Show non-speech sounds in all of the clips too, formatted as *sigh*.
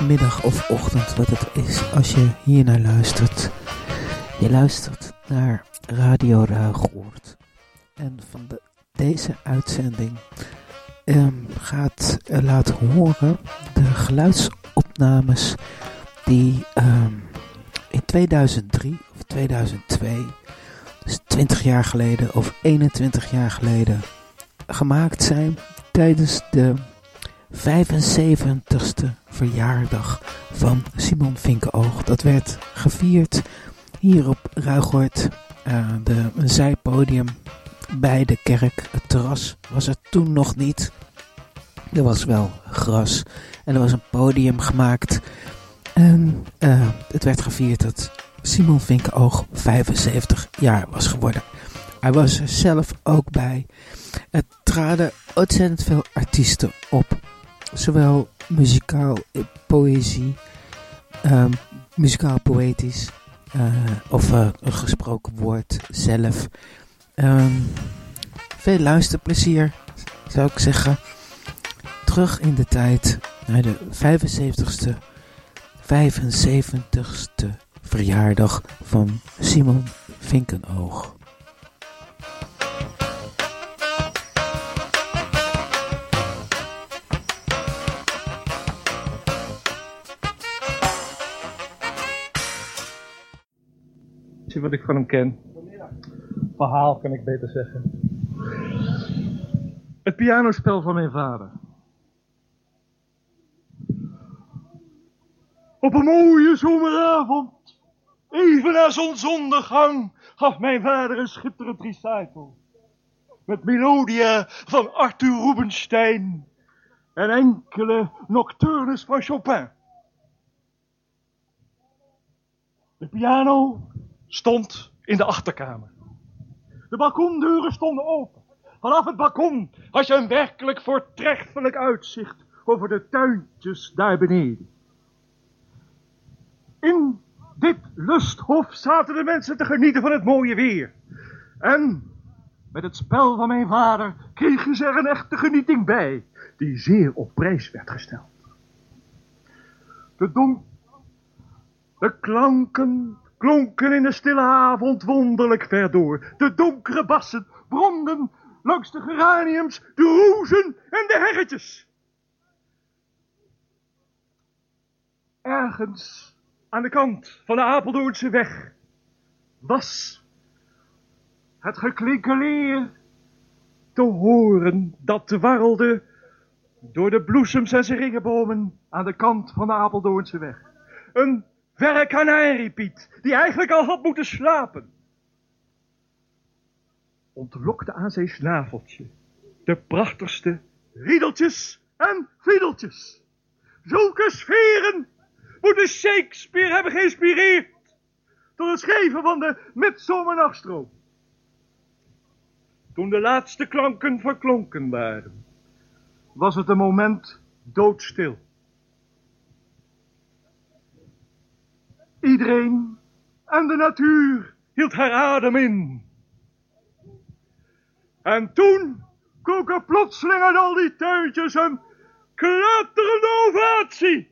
middag of ochtend wat het is als je hier naar luistert. Je luistert naar Radio Ruigoord. En van de, deze uitzending ehm, gaat uh, laten horen de geluidsopnames die ehm, in 2003 of 2002, dus 20 jaar geleden of 21 jaar geleden, gemaakt zijn tijdens de 75ste verjaardag van Simon Vinkenoog. Dat werd gevierd hier op Ruigoort, uh, de, een zijpodium bij de kerk. Het terras was er toen nog niet. Er was wel gras en er was een podium gemaakt. En uh, het werd gevierd dat Simon Vinkenoog 75 jaar was geworden. Hij was er zelf ook bij. Er traden ontzettend veel artiesten op zowel muzikaal, poëzie, um, muzikaal poëtisch uh, of uh, een gesproken woord zelf. Um, veel luisterplezier zou ik zeggen. Terug in de tijd naar de 75ste, 75ste verjaardag van Simon Vinkenoog. Wat ik van hem ken. Verhaal kan ik beter zeggen. Het pianospel van mijn vader. Op een mooie zomeravond, even na zonsondergang, gaf mijn vader een schitterend recital. Met melodia van Arthur Rubinstein en enkele nocturnes van Chopin. De piano stond in de achterkamer. De balkondeuren stonden open. Vanaf het balkon had je een werkelijk voortreffelijk uitzicht over de tuintjes daar beneden. In dit lusthof zaten de mensen te genieten van het mooie weer. En met het spel van mijn vader kregen ze er een echte genieting bij, die zeer op prijs werd gesteld. De, don de klanken klonken in de stille avond wonderlijk ver door. De donkere bassen bromden langs de geraniums, de rozen en de heggetjes. Ergens aan de kant van de Apeldoornse weg was het geklinkeleer te horen dat dwarrelde door de bloesems en seringenbomen aan de kant van de Apeldoornse weg. Een verre kanariepiet, die eigenlijk al had moeten slapen. Ontlokte aan zijn snaveltje de prachtigste riedeltjes en fiedeltjes. Zulke sferen moeten Shakespeare hebben geïnspireerd tot het schrijven van de Midsomernachtstroom. Toen de laatste klanken verklonken waren, was het een moment doodstil. Iedereen en de natuur hield haar adem in. En toen klonk er plotseling uit al die tuintjes een kletterende ovatie.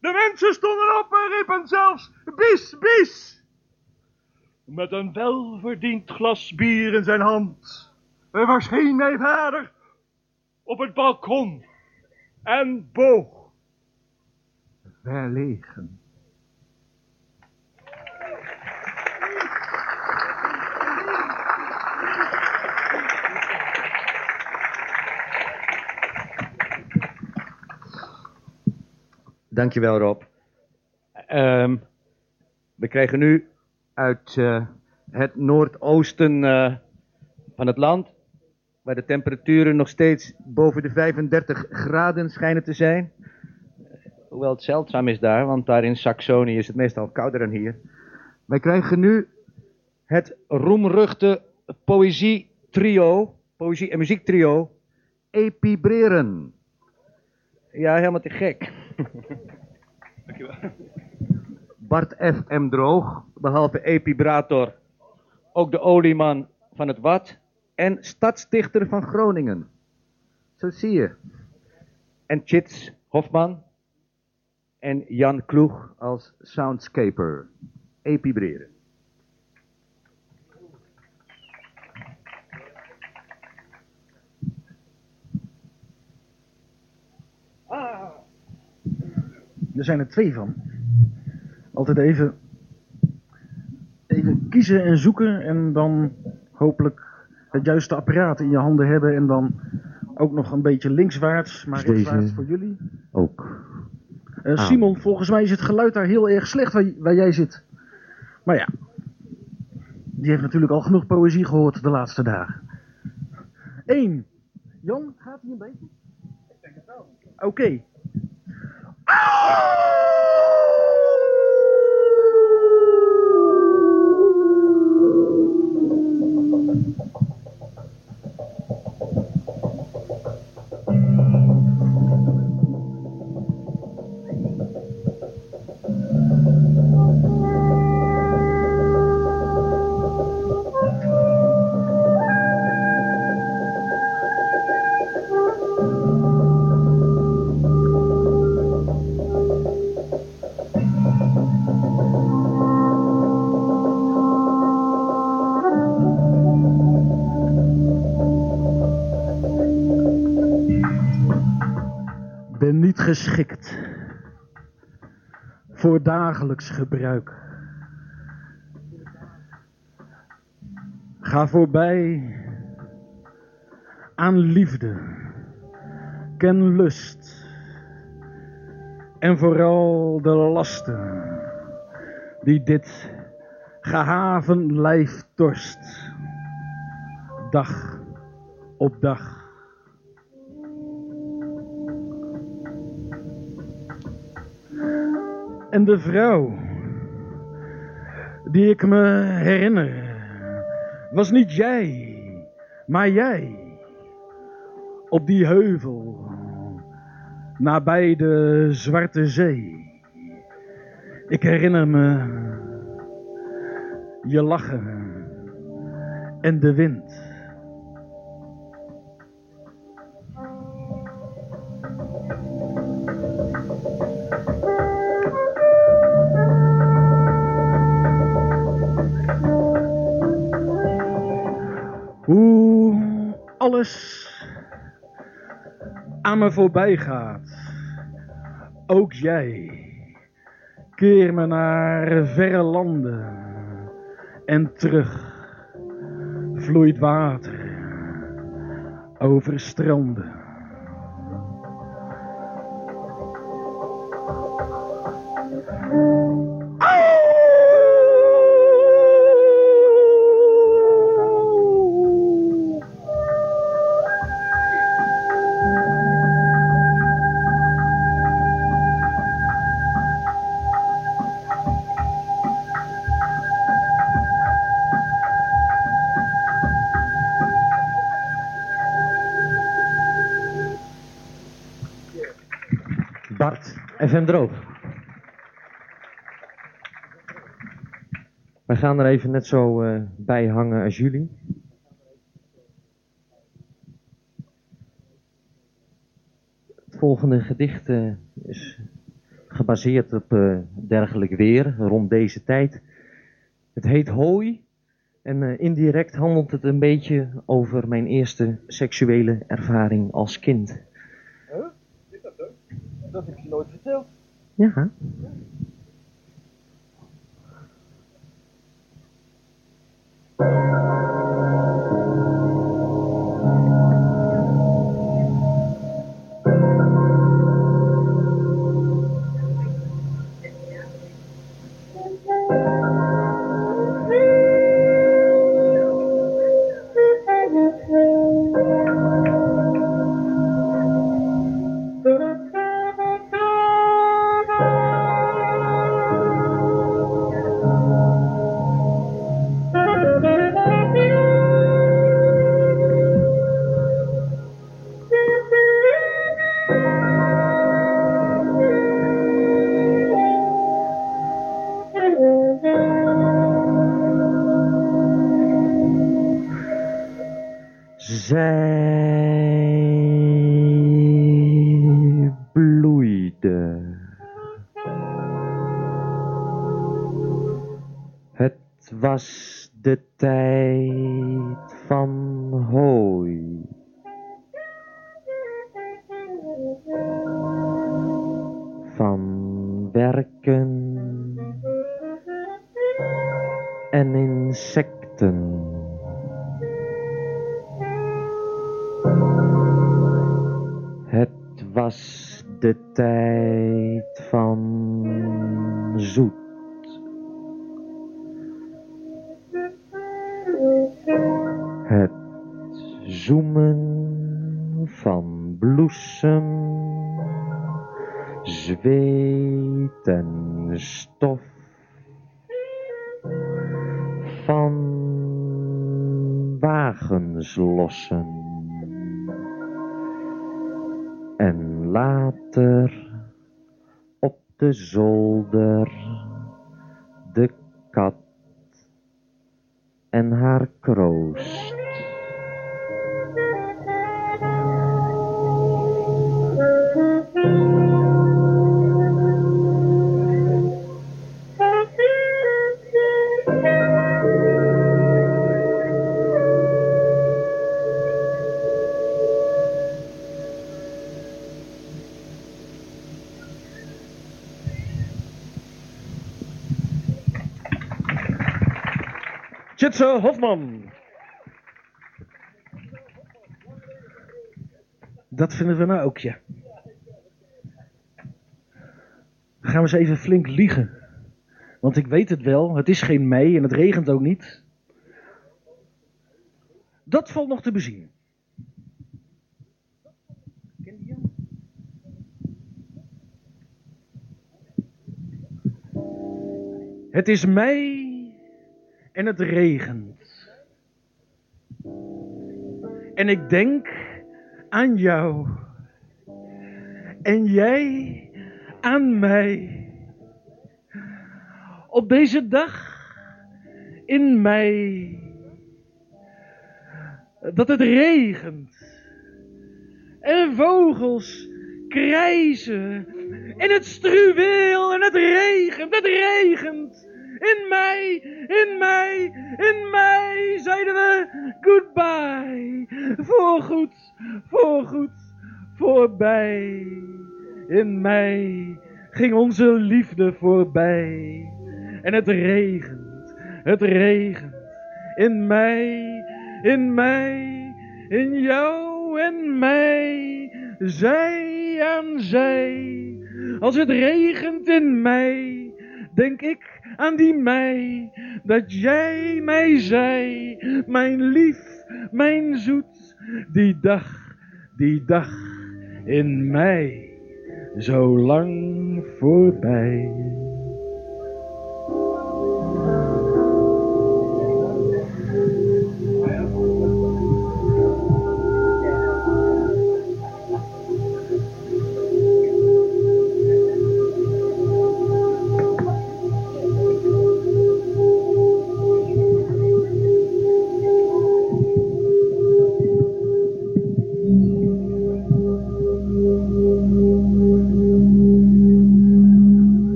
De mensen stonden op en riepen zelfs bis, bis. Met een welverdiend glas bier in zijn hand. Er verscheen mijn vader op het balkon en boog. Verlegen. Dankjewel Rob. Um, we krijgen nu uit uh, het noordoosten uh, van het land, waar de temperaturen nog steeds boven de 35 graden schijnen te zijn. Hoewel het zeldzaam is daar, want daar in Saxonië is het meestal kouder dan hier. Wij krijgen nu het roemruchte poëzie-trio, poëzie- en muziektrio, Epibreren. Ja, helemaal te gek. Dankjewel. Bart F. M. Droog, behalve epibrator, ook de olieman van het Wat en stadsdichter van Groningen. Zo zie je. En Chits Hofman, En Jan Kloeg als soundscaper. Epibreren. Er zijn er twee van. Altijd even, even kiezen en zoeken en dan hopelijk het juiste apparaat in je handen hebben en dan ook nog een beetje linkswaarts, maar rechtswaarts voor jullie. Ook. Eh, Ah. Simon, volgens mij is het geluid daar heel erg slecht waar, waar jij zit. Maar ja, die heeft natuurlijk al genoeg poëzie gehoord de laatste dagen. Eén. Jan, gaat hij een beetje? Ik denk het wel. Oké. Ah! Voor dagelijks gebruik. Ga voorbij aan liefde, ken lust en vooral de lasten die dit gehaven lijf torst, dag op dag. En de vrouw die ik me herinner, was niet jij, maar jij. Op die heuvel, nabij de Zwarte Zee. Ik herinner me je lachen en de wind. Alles aan me voorbij gaat. Ook jij. Keer me naar verre landen en terug. Vloeit water over stranden. FM Droog. Wij gaan er even net zo eh, bij hangen als jullie. Het volgende gedicht eh, is gebaseerd op eh, dergelijk weer rond deze tijd. Het heet Hooi en indirect handelt het een beetje over mijn eerste seksuele ervaring als kind. Dat heb je nooit verteld. Ja. Thank En later op de zolder de kat en haar kroost. Tjitse Hofman. Dat vinden we nou ook, ja. Gaan we eens even flink liegen. Want ik weet het wel, het is geen mei en het regent ook niet. Dat valt nog te bezien. Het is mei en het regent. En ik denk aan jou. En jij aan mij. Op deze dag in mei. Dat het regent. En vogels krijzen. En het struweel en het regent, het regent. In mei, in mei, in mei zeiden we goodbye. Voorgoed, voorgoed, voorbij. In mei ging onze liefde voorbij. En het regent, het regent. In mei, in mei, in jou en mij. Zij aan zij. Als het regent in mei, denk ik aan die mei, dat jij mij zei, mijn lief, mijn zoet, die dag, die dag in mei, zo lang voorbij.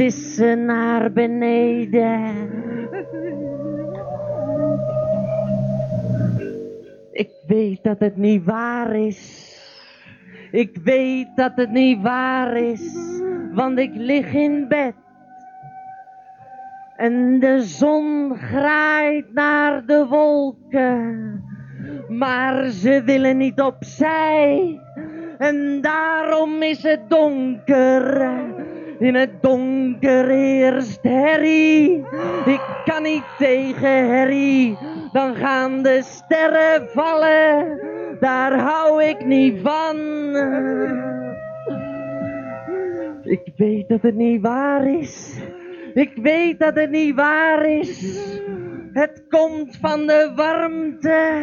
Sissen naar beneden. Ik weet dat het niet waar is. Ik weet dat het niet waar is, want ik lig in bed. En de zon graait naar de wolken, maar ze willen niet opzij. En daarom is het donker. In het donker heerst herrie. Ik kan niet tegen herrie. Dan gaan de sterren vallen. Daar hou ik niet van. Ik weet dat het niet waar is. Ik weet dat het niet waar is. Het komt van de warmte.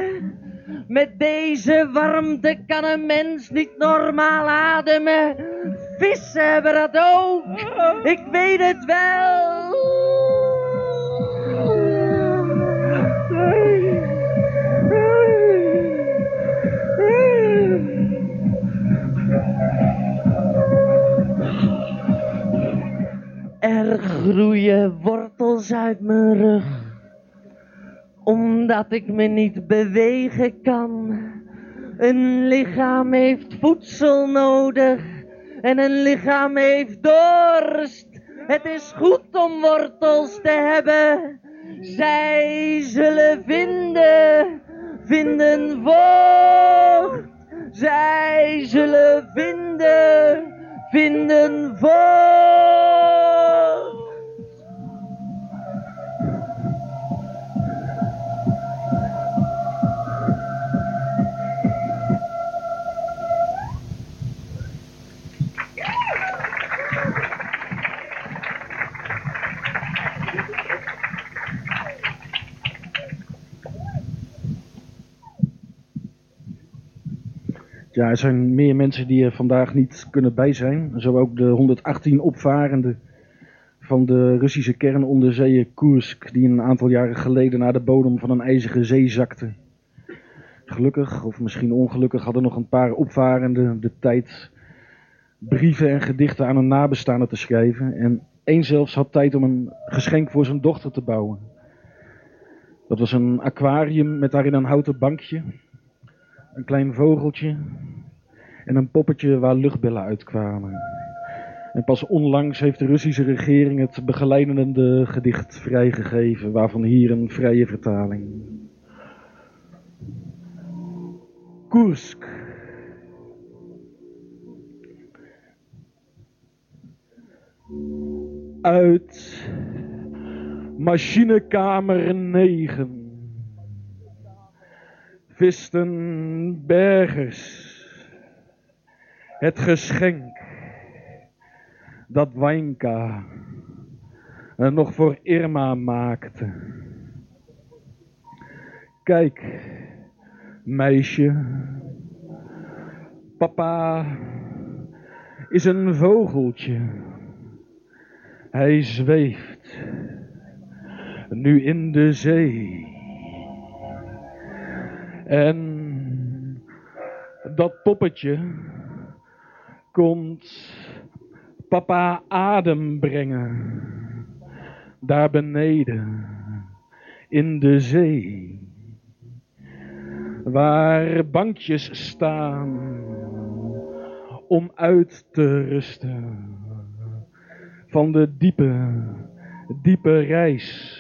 Met deze warmte kan een mens niet normaal ademen. Vissen hebben dat ook. Ik weet het wel. Er groeien wortels uit mijn rug omdat ik me niet bewegen kan. Een lichaam heeft voedsel nodig en een lichaam heeft dorst. Het is goed om wortels te hebben. Zij zullen vinden, vinden voort. Zij zullen vinden, vinden voort. Ja, er zijn meer mensen die er vandaag niet kunnen bij zijn. Zo ook de 118 opvarenden van de Russische kernonderzeeër Kursk, die een aantal jaren geleden naar de bodem van een ijzige zee zakte. Gelukkig, of misschien ongelukkig, hadden nog een paar opvarenden de tijd brieven en gedichten aan hun nabestaanden te schrijven. En één zelfs had tijd om een geschenk voor zijn dochter te bouwen. Dat was een aquarium met daarin een houten bankje, een klein vogeltje en een poppetje waar luchtbellen uitkwamen. En pas onlangs heeft de Russische regering het begeleidende gedicht vrijgegeven, waarvan hier een vrije vertaling. Koersk. Uit machinekamer 9 visten bergers het geschenk dat Wijnka nog voor Irma maakte. Kijk, meisje, papa is een vogeltje. Hij zweeft nu in de zee. En dat poppetje komt papa adem brengen. Daar beneden in de zee. Waar bankjes staan om uit te rusten van de diepe, diepe reis.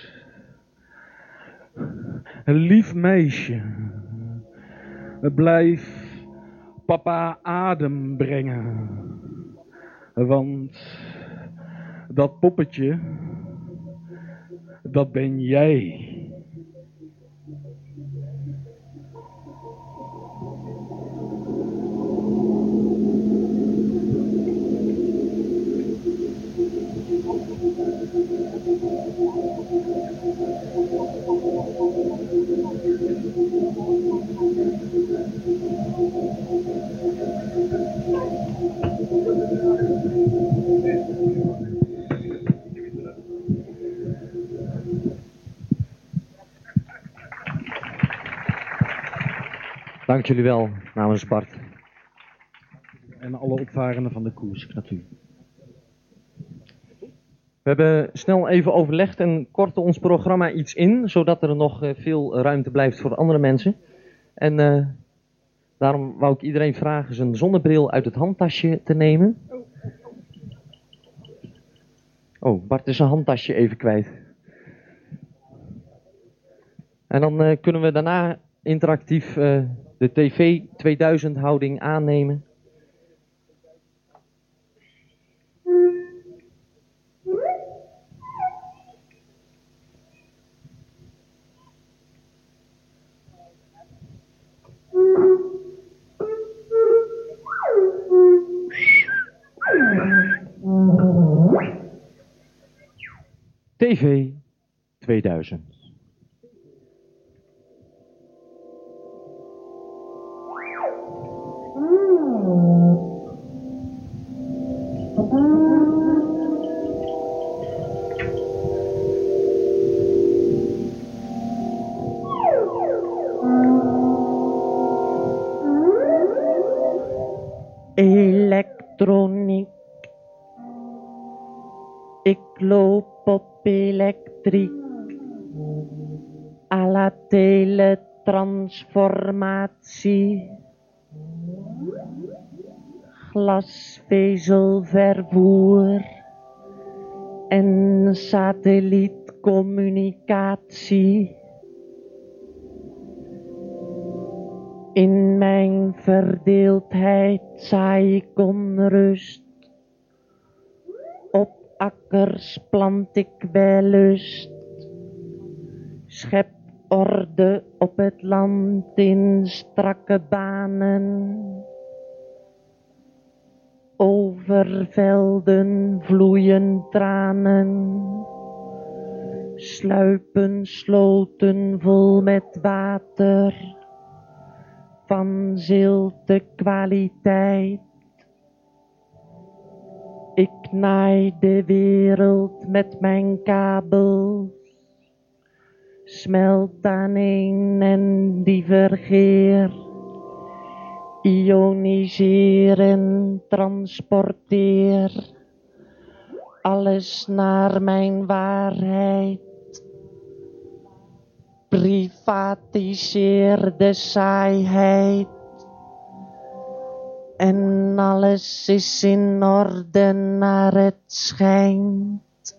Een lief meisje, blijf papa adem brengen. Want dat poppetje, dat ben jij. Dank jullie wel namens Bart. En alle opvarenden van de koers, natuurlijk. We hebben snel even overlegd en korten ons programma iets in, zodat er nog eh, veel ruimte blijft voor andere mensen. En eh, daarom wou ik iedereen vragen zijn zonnebril uit het handtasje te nemen. Oh, Bart is zijn handtasje even kwijt. En dan eh, kunnen we daarna interactief de TV 2000 houding aannemen. TV 2000. À la teletransformatie. Glasvezelvervoer. En satellietcommunicatie. In mijn verdeeldheid zaai ik onrust. Akkers plant ik wellust. Schep orde op het land in strakke banen. Over velden vloeien tranen. Sluipen sloten vol met water van zilte kwaliteit. Ik naai de wereld met mijn kabels, smelt aan een en divergeer, ioniseer en transporteer alles naar mijn waarheid. Privatiseer de saaiheid. En alles is in orde naar het schijnt.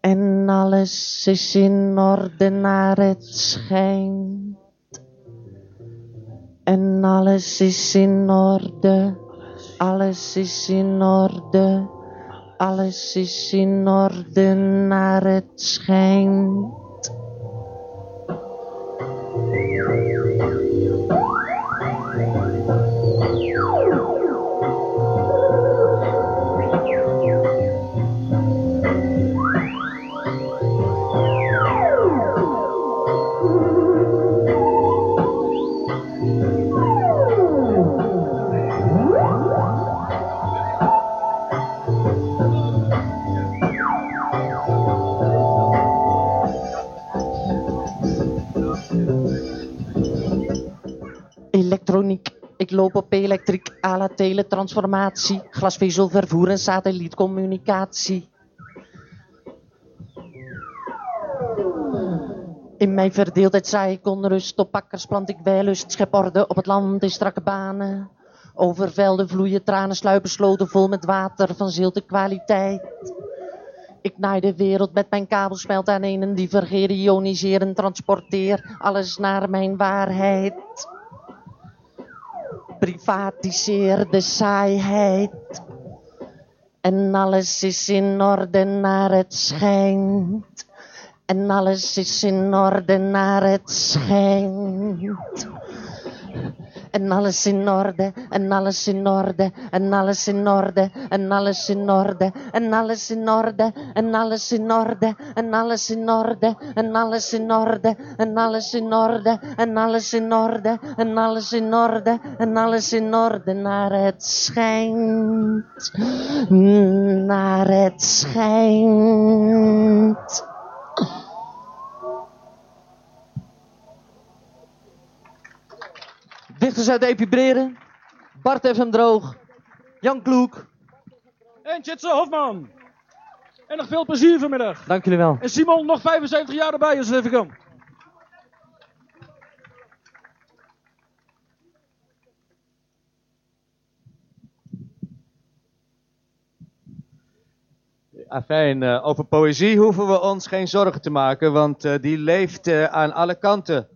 En alles is in orde naar het schijnt. En alles is in orde. Alles is in orde. Alles is in orde naar het schijnt. Loop op elektriek, à la teletransformatie, glasvezelvervoer en satellietcommunicatie. In mijn verdeeldheid zaai ik onrust, op akkers plant ik wellust, schep orde op het land in strakke banen. Over velden vloeien tranen, sluipen sloten vol met water van zilte kwaliteit. Ik naai de wereld met mijn kabel, smelt aan en divergeer, ioniseer en transporteer alles naar mijn waarheid. Privatiseer de saaiheid. En alles is in orde naar het schijnt. En alles is in orde naar het schijnt. En alles in orde, en alles in orde, en alles in orde, en alles in orde, en alles in orde, en alles in orde, en alles in orde, en alles in orde, en alles in orde, en alles in orde, en alles in orde, en alles in orde naar het schijnt, naar het schijnt. Dichters uit Epibreren. Bart FM Droog. Jan Kloek. En Tjitse Hofman. En nog veel plezier vanmiddag. Dank jullie wel. En Simon, nog 75 jaar erbij als het even kan. Afijn, uh, over poëzie hoeven we ons geen zorgen te maken, want uh, die leeft uh, aan alle kanten.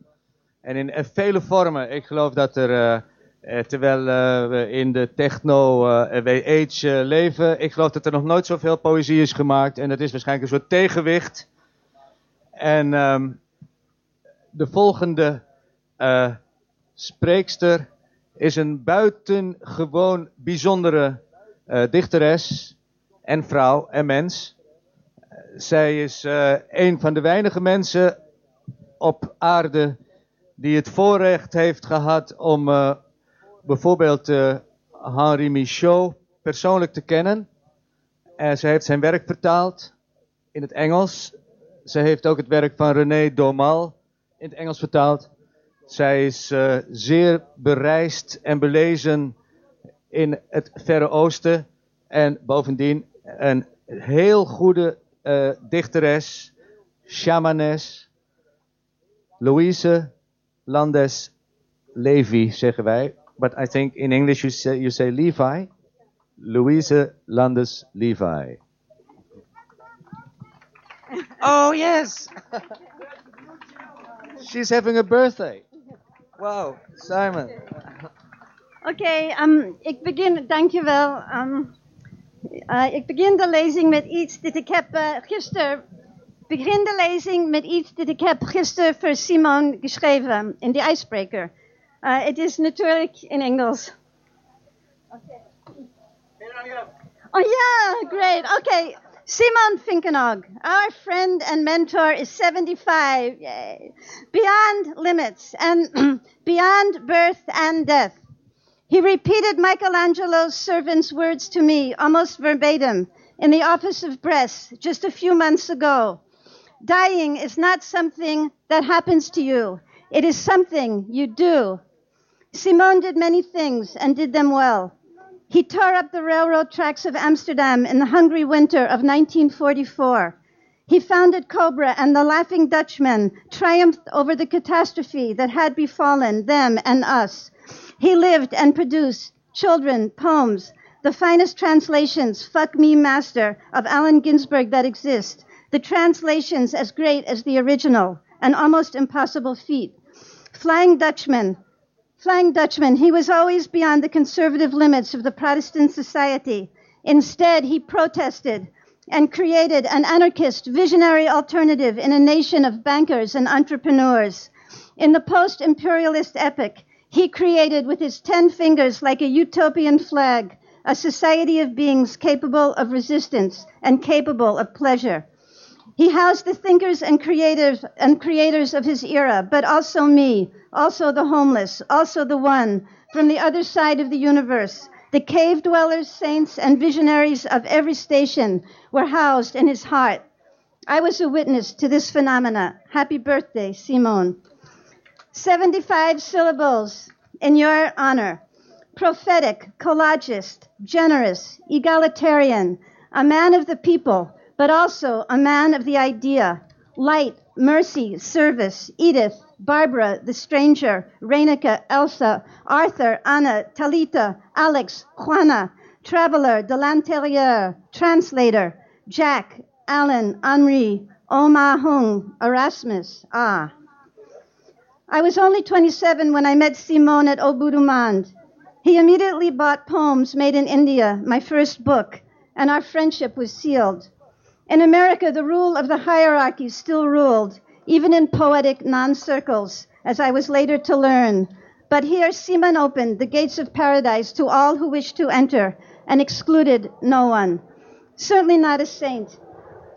En in vele vormen. Ik geloof dat er, terwijl we in de techno-age leven, ik geloof dat er nog nooit zoveel poëzie is gemaakt. En dat is waarschijnlijk een soort tegenwicht. En um, de volgende spreekster is een buitengewoon bijzondere dichteres en vrouw en mens. Zij is uh, een van de weinige mensen op aarde die het voorrecht heeft gehad om uh, bijvoorbeeld uh, Henri Michaud persoonlijk te kennen. En ze heeft zijn werk vertaald in het Engels. Ze heeft ook het werk van René Domal in het Engels vertaald. Zij is zeer bereisd en belezen in het Verre Oosten. En bovendien een heel goede dichteres, shamanes, Louise Landes Levy, zeggen wij. But I think in English you say, you say Levi. Louise Landes Levi. Oh, yes! She's having a birthday. Wow, Simon. Oké, okay, um, ik begin, dankjewel. Um, Uh, ik begin de lezing met iets dat ik heb uh, gisteren. Begin de lezing met iets dat ik heb gisteren voor Simon geschreven in de Icebreaker. Uh, het is natuurlijk in Engels. Okay. Oh yeah, great. Okay, Simon Finkenog, our friend and mentor, is 75. Yay. Beyond limits and *clears throat* beyond birth and death. He repeated Michelangelo's servant's words to me almost verbatim in the office of Brest just a few months ago. Dying is not something that happens to you. It is something you do. Simon did many things and did them well. He tore up the railroad tracks of Amsterdam in the hungry winter of 1944. He founded Cobra and the Laughing Dutchmen triumphed over the catastrophe that had befallen them and us. He lived and produced children, poems, the finest translations, Fuck Me Master, of Allen Ginsberg that exist, the translations as great as the original, an almost impossible feat. Flying Dutchman, Flying Dutchman, he was always beyond the conservative limits of the Protestant society. Instead, he protested and created an anarchist visionary alternative in a nation of bankers and entrepreneurs. In the post imperialist epoch, he created with his ten fingers like a utopian flag a society of beings capable of resistance and capable of pleasure. He housed the thinkers and creators and creators of his era, but also me, also the homeless, also the one from the other side of the universe. The cave dwellers, saints, and visionaries of every station were housed in his heart. I was a witness to this phenomena. Happy birthday, Simone. 75 syllables in your honor. Prophetic, collagist, generous, egalitarian, a man of the people, but also a man of the idea. Light, mercy, service, Edith, Barbara, the stranger, Reinika, Elsa, Arthur, Anna, Talita, Alex, Juana, traveler, de l'intérieur, translator, Jack, Alan, Henri, Oma Hung, Erasmus, ah. I was only 27 when I met Simon at Obudumand. He immediately bought Poems Made in India, my first book, and our friendship was sealed. In America, the rule of the hierarchy still ruled, even in poetic non-circles, as I was later to learn. But here Simon opened the gates of paradise to all who wished to enter and excluded no one. Certainly not a saint.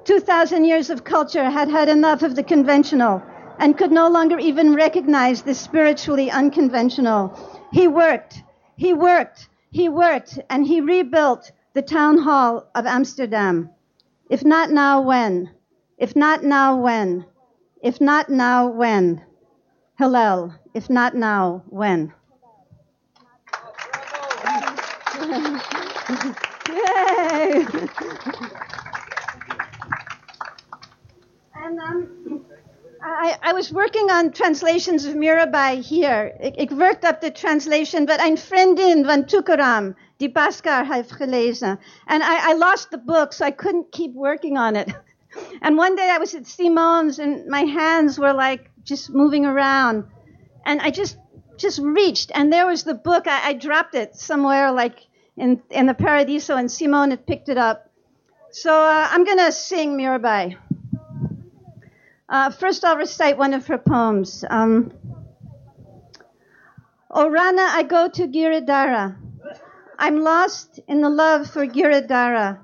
2,000 years of culture had had enough of the conventional and could no longer even recognize the spiritually unconventional. He worked, he worked, he worked, and he rebuilt the town hall of Amsterdam. If not now, when? If not now, when? If not now, when? Hillel, if not now, when? Yay! and um, I, I, was working on translations of Mirabai here. It worked up the translation, but I'm friendin van Tukaram die Bhaskar heeft gelezen. And I, I lost the book, so I couldn't keep working on it. *laughs* and one day I was at Simone's and my hands were like just moving around. And I just just reached, and there was the book. I, I dropped it somewhere, like in in the Paradiso, and Simone had picked it up. So uh, I'm gonna sing Mirabai. Uh, first, I'll recite one of her poems. Um, O Rana, I go to Giridhara. I'm lost in the love for Giridhara.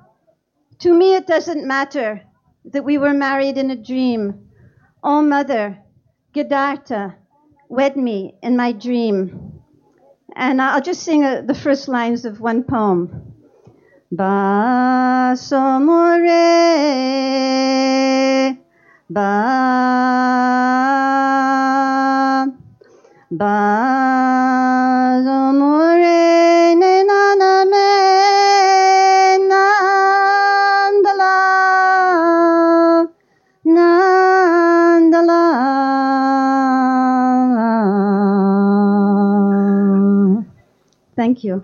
To me, it doesn't matter that we were married in a dream. Oh, mother, Gidarta, wed me in my dream. And I'll just sing uh, the first lines of one poem. Basomore, ba, basomore, Thank you.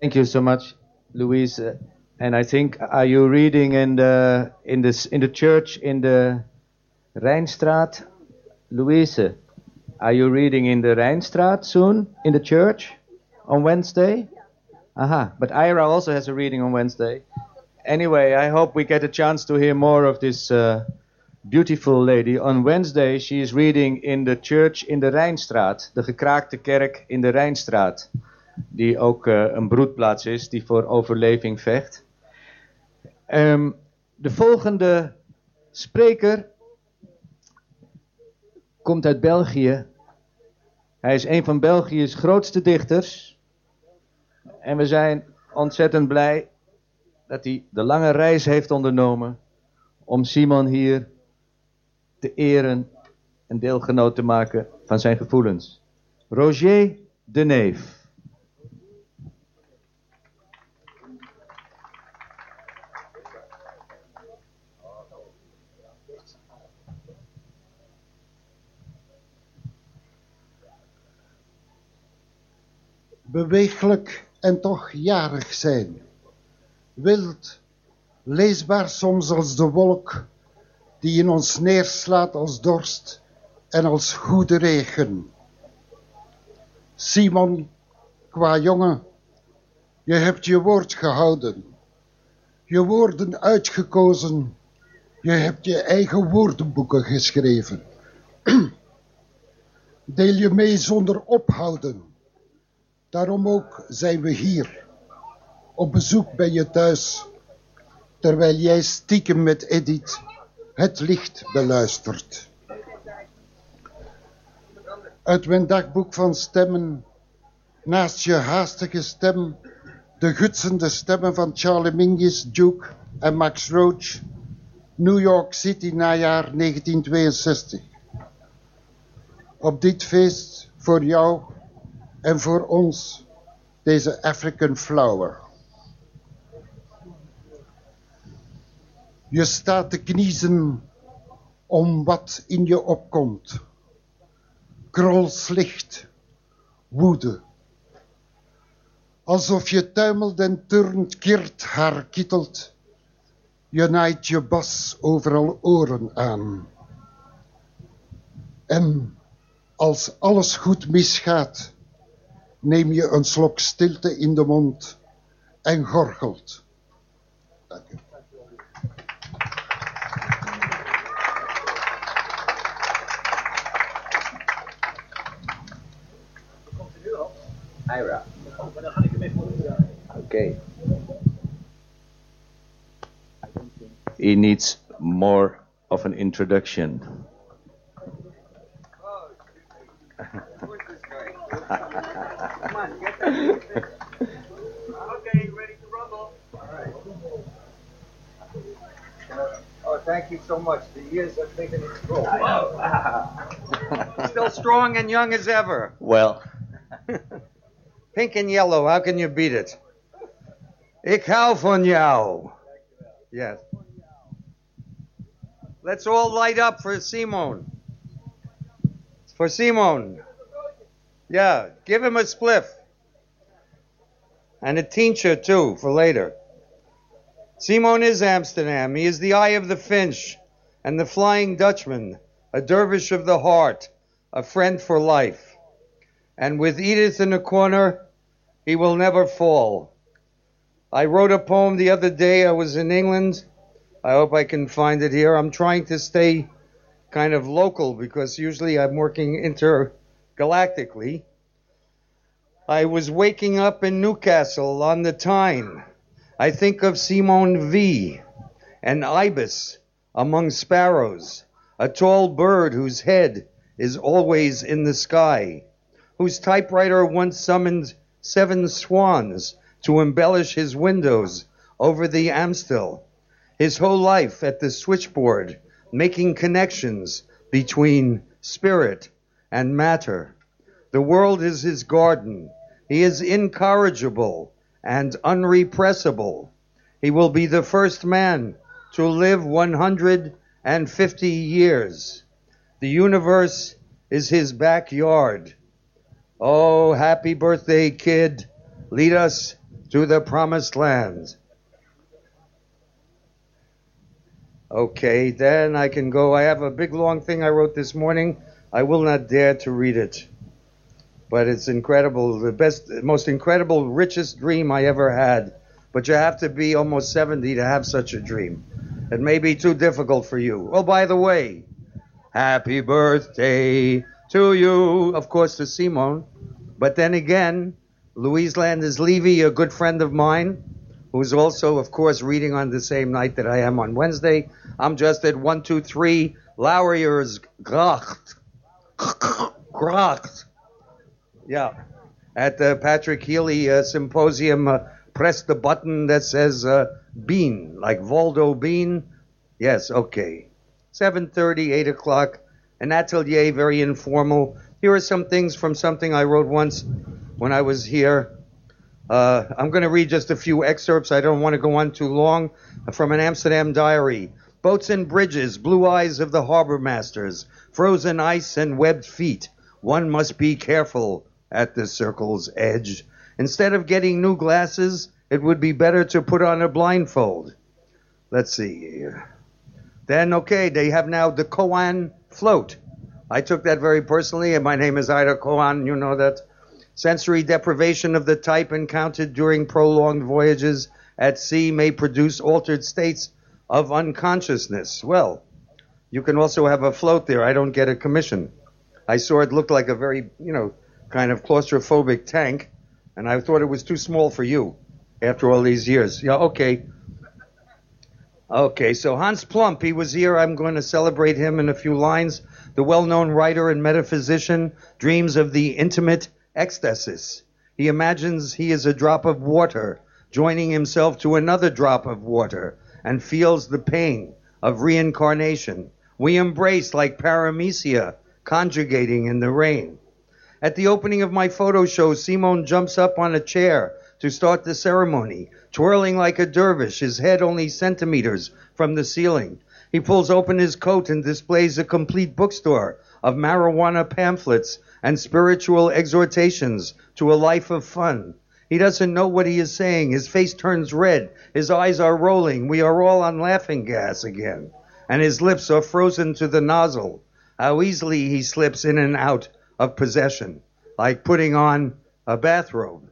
Thank you so much, Louise. Uh, and I think, are you reading in the in this in the church in the Rijnstraat, Louise? Are you reading in the Rijnstraat soon in the church on Wednesday? Aha, but Ira also has a reading on Wednesday. Anyway, I hope we get a chance to hear more of this uh, beautiful lady. On Wednesday, she is reading in the church in de Rijnstraat, de gekraakte kerk in de Rijnstraat, die ook uh, een broedplaats is die voor overleving vecht. Um, de volgende spreker komt uit België. Hij is een van België's grootste dichters. En we zijn ontzettend blij dat hij de lange reis heeft ondernomen om Simon hier te eren en deelgenoot te maken van zijn gevoelens. Roger de Neef. beweeglijk en toch jarig zijn. Wild, leesbaar soms als de wolk die in ons neerslaat als dorst en als goede regen. Simon, qua jongen, je hebt je woord gehouden, je woorden uitgekozen, je hebt je eigen woordenboeken geschreven. *clears throat* Deel je mee zonder ophouden Daarom ook zijn we hier, op bezoek bij je thuis, terwijl jij stiekem met Edith het licht beluistert. Uit mijn dagboek van stemmen, naast je haastige stem, de gutsende stemmen van Charlie Mingus, Duke en Max Roach, New York City najaar 1962. Op dit feest voor jou en voor ons deze African flower. Je staat te kniezen om wat in je opkomt. Krolslicht, woede. Alsof je tuimelt en turnt, kiert haar kittelt. Je naait je bas overal oren aan. En als alles goed misgaat, neem je een slok stilte in de mond en gorgelt. Dank u. Ira. Okay. He needs more of an introduction. *laughs* Okay, ready to rumble. All right. Uh, oh, thank you so much. The years have taken its toll. *laughs* Still strong and young as ever. Well, *laughs* Pink and yellow, how can you beat it? Ich hou von jou. Yes. Let's all light up for Simone. For Simone. Yeah, give him a spliff. And a teacher too for later. Simon is Amsterdam. He is the eye of the Finch and the Flying Dutchman, a dervish of the heart, a friend for life. And with Edith in the corner, he will never fall. I wrote a poem the other day. I was in England. I hope I can find it here. I'm trying to stay kind of local because usually I'm working intergalactically. I was waking up in Newcastle on the Tyne. I think of Simone V. an ibis among sparrows, a tall bird whose head is always in the sky, whose typewriter once summoned seven swans to embellish his windows over the Amstel, his whole life at the switchboard, making connections between spirit and matter. The world is his garden. He is incorrigible and unrepressible. He will be the first man to live 150 years. The universe is his backyard. Oh, happy birthday, kid. Lead us to the promised land. Okay, then I can go. I have a big long thing I wrote this morning. I will not dare to read it. But it's incredible. The best, most incredible, richest dream I ever had. But you have to be almost 70 to have such a dream. It may be too difficult for you. Oh, by the way, happy birthday to you. Of course, to Simone. But then again, Louise Landers Levy, a good friend of mine, who's also, of course, reading on the same night that I am on Wednesday. I'm just at 123 Laurier's Gracht. *coughs* Gracht. Yeah. At the Patrick Healy uh, Symposium, uh, press the button that says uh, Bean, like Valdo Bean. Yes, okay. 7.30, 8 o'clock, an atelier, very informal. Here are some things from something I wrote once when I was here. Uh, I'm going to read just a few excerpts. I don't want to go on too long. From an Amsterdam diary. Boats and bridges, blue eyes of the harbor masters, frozen ice and webbed feet. One must be careful at the circle's edge. Instead of getting new glasses, it would be better to put on a blindfold. Let's see. Then, okay, they have now the Koan float. I took that very personally, and my name is Ida Koan, you know that. Sensory deprivation of the type encountered during prolonged voyages at sea may produce altered states of unconsciousness. Well, you can also have a float there. I don't get a commission. I saw it looked like a very, you know, kind of claustrophobic tank, and I thought it was too small for you after all these years. Yeah, okay. Okay, so Hans Plump, he was here. I'm going to celebrate him in a few lines. The well known writer and metaphysician dreams of the intimate ecstasis. He imagines he is a drop of water joining himself to another drop of water and feels the pain of reincarnation. We embrace like paramecia conjugating in the rain. At the opening of my photo show, Simone jumps up on a chair to start the ceremony, twirling like a dervish, his head only centimeters from the ceiling. He pulls open his coat and displays a complete bookstore of marijuana pamphlets and spiritual exhortations to a life of fun. He doesn't know what he is saying. His face turns red. His eyes are rolling. We are all on laughing gas again. And his lips are frozen to the nozzle. How easily he slips in and out of possession, like putting on a bathrobe.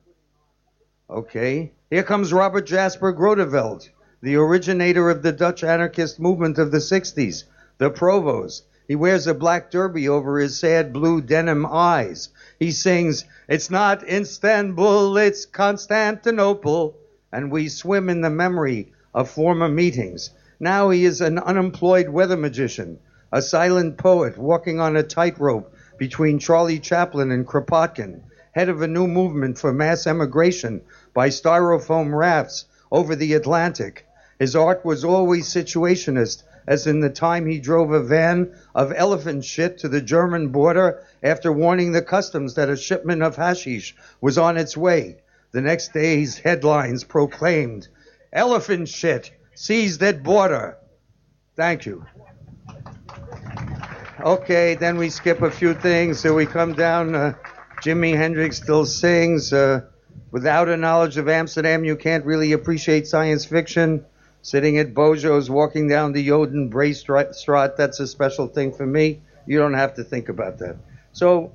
Okay. Here comes Robert Jasper Groteveld, the originator of the Dutch anarchist movement of the 60s, the provost. He wears a black derby over his sad blue denim eyes. He sings, It's not Istanbul, it's Constantinople. And we swim in the memory of former meetings. Now he is an unemployed weather magician, a silent poet walking on a tightrope between Charlie Chaplin and Kropotkin, head of a new movement for mass emigration by styrofoam rafts over the Atlantic. His art was always situationist as in the time he drove a van of elephant shit to the German border after warning the customs that a shipment of hashish was on its way. The next day's headlines proclaimed, Elephant shit seized at border. Thank you. Okay, then we skip a few things. So we come down. Uh, Jimi Hendrix still sings. Uh, without a knowledge of Amsterdam, you can't really appreciate science fiction. Sitting at Bojo's, walking down the Joden Braestraat, that's a special thing for me. You don't have to think about that. So,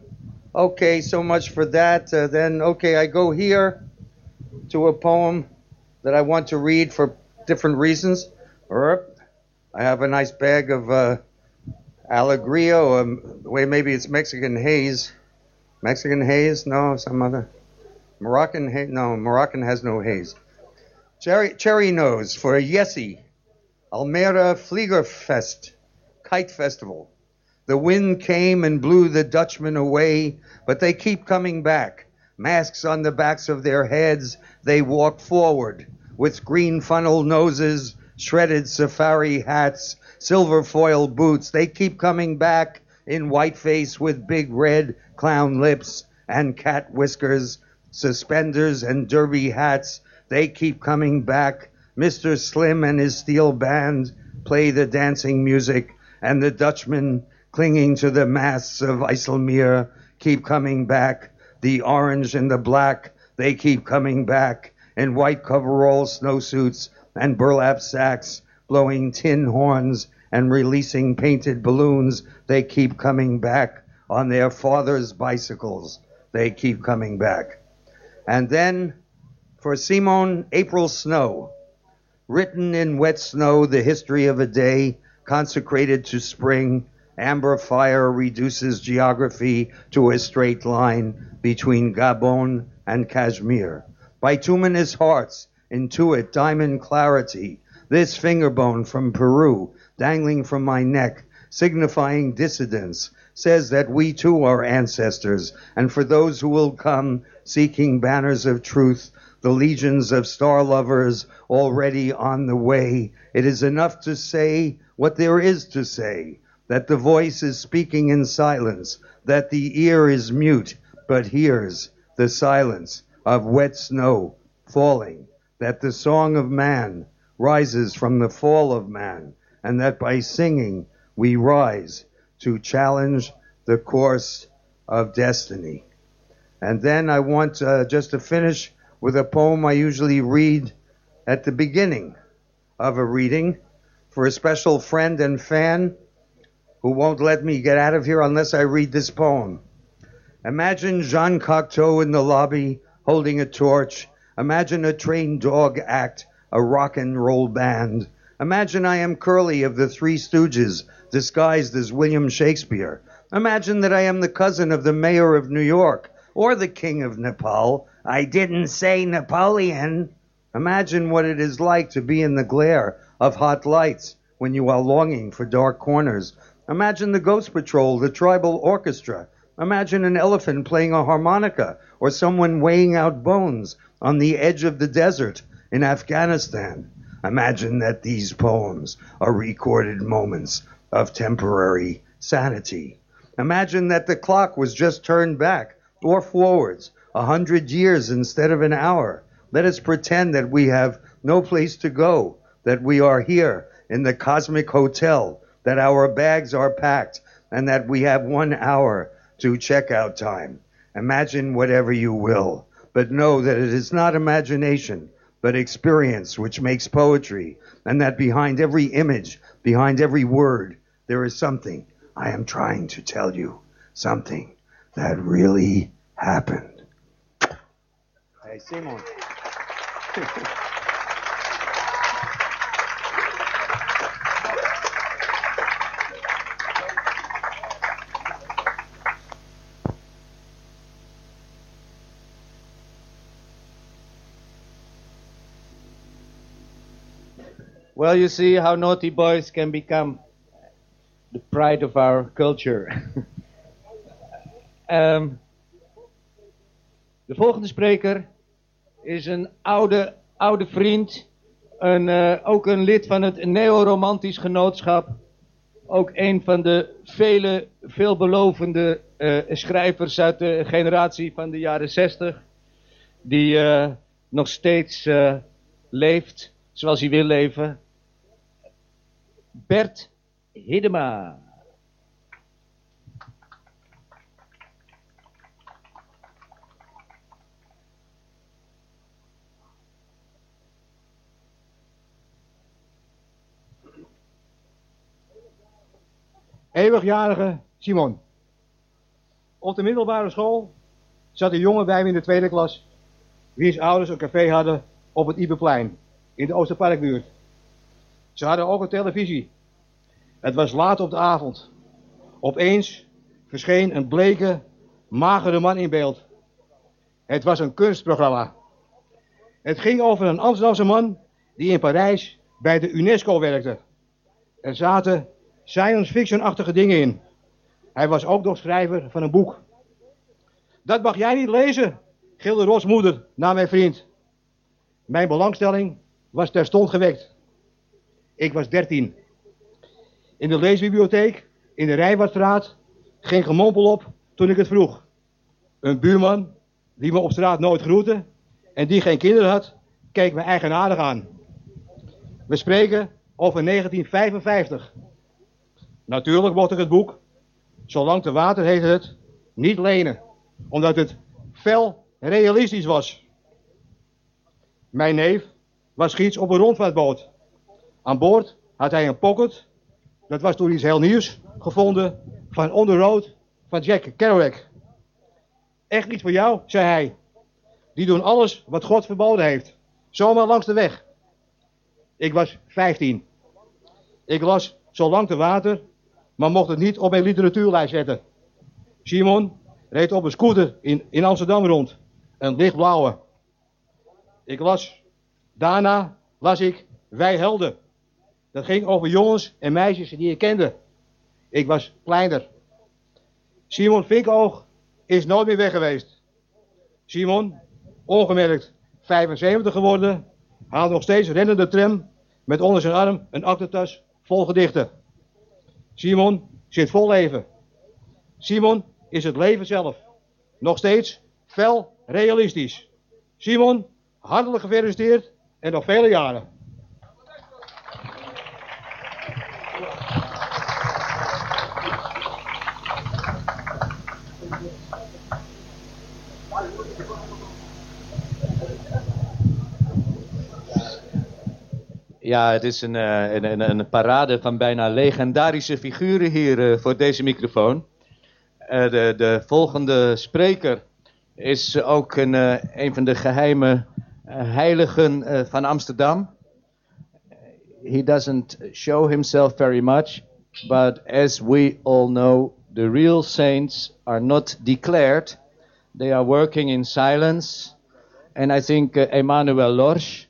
okay, so much for that. Uh, then, okay, I go here to a poem that I want to read for different reasons. I have a nice bag of Alegria, or way maybe it's Mexican haze. Mexican haze? No, some other. Moroccan haze? No, Moroccan has no haze. Cherry, cherry nose for a Yesi. Almere Fliegerfest, kite festival. The wind came and blew the Dutchmen away, but they keep coming back. Masks on the backs of their heads, they walk forward with green funnel noses, shredded safari hats, silver foil boots. They keep coming back in whiteface with big red clown lips and cat whiskers, suspenders and derby hats. They keep coming back. Mr. Slim and his steel band play the dancing music, and the Dutchmen, clinging to the masts of Iselmere, keep coming back. The orange and the black, they keep coming back in white coveralls, snowsuits, and burlap sacks blowing tin horns and releasing painted balloons. They keep coming back on their father's bicycles. They keep coming back. And then for Simone, April Snow, written in wet snow, the history of a day consecrated to spring. Amber fire reduces geography to a straight line between Gabon and Kashmir. Bituminous hearts intuit diamond clarity this finger bone from Peru, dangling from my neck, signifying dissidence, says that we too are ancestors, and for those who will come seeking banners of truth, the legions of star lovers already on the way, it is enough to say what there is to say, that the voice is speaking in silence, that the ear is mute, but hears the silence of wet snow falling, that the song of man rises from the fall of man, and that by singing we rise to challenge the course of destiny. And then I want uh, just to finish with a poem I usually read at the beginning of a reading for a special friend and fan who won't let me get out of here unless I read this poem. Imagine Jean Cocteau in the lobby holding a torch. Imagine a trained dog act a rock and roll band. Imagine I am Curly of the Three Stooges, disguised as William Shakespeare. Imagine that I am the cousin of the mayor of New York, or the king of Nepal. I didn't say Napoleon. Imagine what it is like to be in the glare of hot lights when you are longing for dark corners. Imagine the Ghost Patrol, the tribal orchestra. Imagine an elephant playing a harmonica, or someone weighing out bones on the edge of the desert in Afghanistan. Imagine that these poems are recorded moments of temporary sanity. Imagine that the clock was just turned back or forwards a hundred years instead of an hour. Let us pretend that we have no place to go, that we are here in the cosmic hotel, that our bags are packed, and that we have one hour to checkout time. Imagine whatever you will, but know that it is not imagination but experience which makes poetry, and that behind every image, behind every word, there is something I am trying to tell you, something that really happened. Hey, Simon. *laughs* Well, you see how naughty boys can become the pride of our culture. um, *laughs* de volgende spreker is een oude, oude vriend Een, eh, ook een lid van het Neoromantisch Genootschap. Ook een van de vele veelbelovende eh, schrijvers uit de generatie van de jaren 60. Die eh, nog steeds leeft zoals hij wil leven. Bert Hiddema. Eeuwigjarige Simon. Op de middelbare school zat een jongen bij me in de tweede klas, wiens ouders een café hadden op het Iberplein, in de Oosterparkbuurt. Ze hadden ook een televisie. Het was laat op de avond. Opeens verscheen een bleke, magere man in beeld. Het was een kunstprogramma. Het ging over een Amsterdamse man die in Parijs bij de UNESCO werkte. Er zaten science fiction-achtige dingen in. Hij was ook nog schrijver van een boek. Dat mag jij niet lezen, gilde Ros moeder naar mijn vriend. Mijn belangstelling was terstond gewekt. Ik was dertien. In de leesbibliotheek, in de Rijnwaardstraat, ging gemompel op toen ik het vroeg. Een buurman, die me op straat nooit groette en die geen kinderen had, keek me eigenaardig aan. We spreken over 1955. Natuurlijk mocht ik het boek, zolang te water heette het, niet lenen, omdat het fel realistisch was. Mijn neef was gids op een rondvaartboot. Aan boord had hij een pocket, dat was toen iets heel nieuws, gevonden van On Road van Jack Kerouac. Echt iets voor jou, zei hij. Die doen alles wat God verboden heeft. Zomaar langs de weg. Ik was 15. Ik las zo lang te water, maar mocht het niet op mijn literatuurlijst zetten. Simon reed op een scooter in, in Amsterdam rond. Een lichtblauwe. Ik las, daarna las ik Wij Helden. Dat ging over jongens en meisjes die ik kende. Ik was kleiner. Simon Vinkoog is nooit meer weg geweest. Simon, ongemerkt 75 geworden, haalt nog steeds rennende tram met onder zijn arm een aktentas vol gedichten. Simon zit vol leven. Simon is het leven zelf. Nog steeds fel realistisch. Simon, hartelijk gefeliciteerd en nog vele jaren. Ja, het is een, eh, een, een, een parade van bijna legendarische figuren hier eh, voor deze microfoon. Eh, de, de volgende spreker is ook een, een van de geheime eh, heiligen van Amsterdam. He doesn't show himself very much, but as we all know, the real saints are not declared. They are working in silence. And I think Emmanuel Lorsch,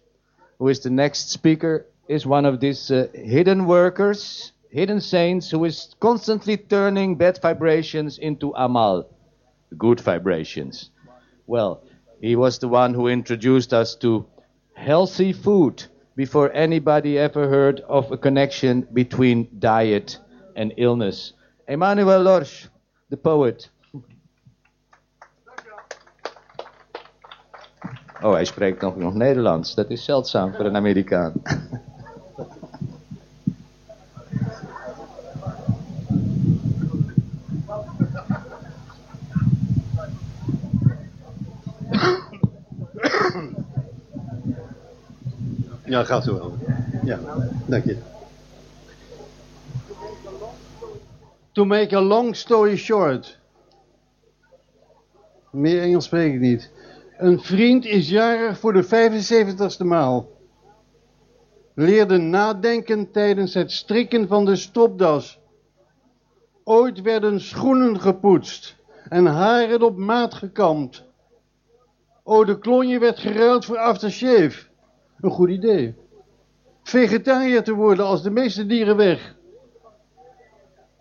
who is the next speaker, is one of these uh, hidden workers, hidden saints, who is constantly turning bad vibrations into amal, good vibrations. Well, he was the one who introduced us to healthy food before anybody ever heard of a connection between diet and illness. Emmanuel Lorsch, the poet. Oh, hij spreekt nog, nog Nederlands. Dat is zeldzaam voor een Amerikaan. *laughs* Ja, gaat zo wel. Ja, dank je. To make a long story short. Meer Engels spreek ik niet. Een vriend is jarig voor de 75ste maal. Leerde nadenken tijdens het strikken van de stropdas. Ooit werden schoenen gepoetst en haren op maat gekamd. Oh, de klonje werd geruild voor aftershave. Een goed idee. Vegetariër te worden als de meeste dieren weg.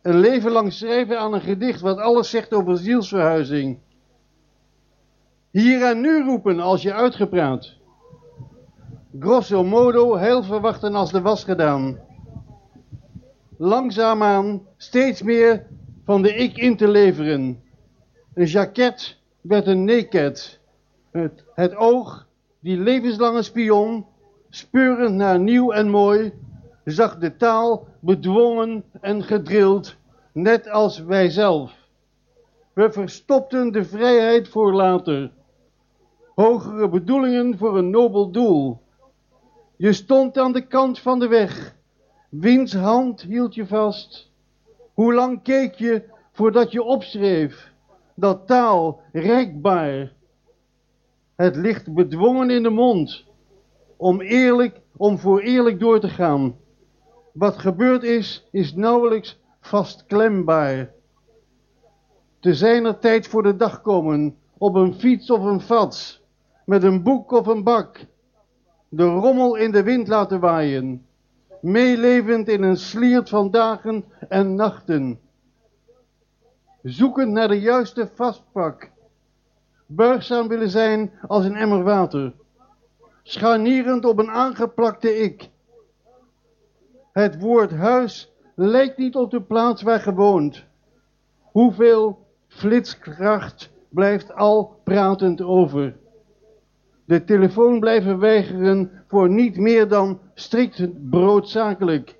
Een leven lang schrijven aan een gedicht wat alles zegt over zielsverhuizing. Hier en nu roepen als je uitgepraat. grosso modo heel verwachten als de was gedaan. Langzaamaan steeds meer van de ik in te leveren. Een jacket werd een naked. Het, het oog, die levenslange spion, speurend naar nieuw en mooi, zag de taal bedwongen en gedrild, net als wij zelf. We verstopten de vrijheid voor later. Hogere bedoelingen voor een nobel doel. Je stond aan de kant van de weg. Wiens hand hield je vast? Hoe lang keek je voordat je opschreef? Dat taal reikbaar. Het ligt bedwongen in de mond. Om eerlijk, om voor eerlijk door te gaan. Wat gebeurd is, is nauwelijks vastklembaar. Te zijner tijd voor de dag komen, op een fiets of een fats, met een boek of een bak, de rommel in de wind laten waaien, meelevend in een sliert van dagen en nachten, zoekend naar de juiste vastpak, buigzaam willen zijn als een emmer water, scharnierend op een aangeplakte ik. Het woord huis lijkt niet op de plaats waar gewoond. Hoeveel flitskracht blijft al pratend over. De telefoon blijven weigeren voor niet meer dan strikt broodzakelijk.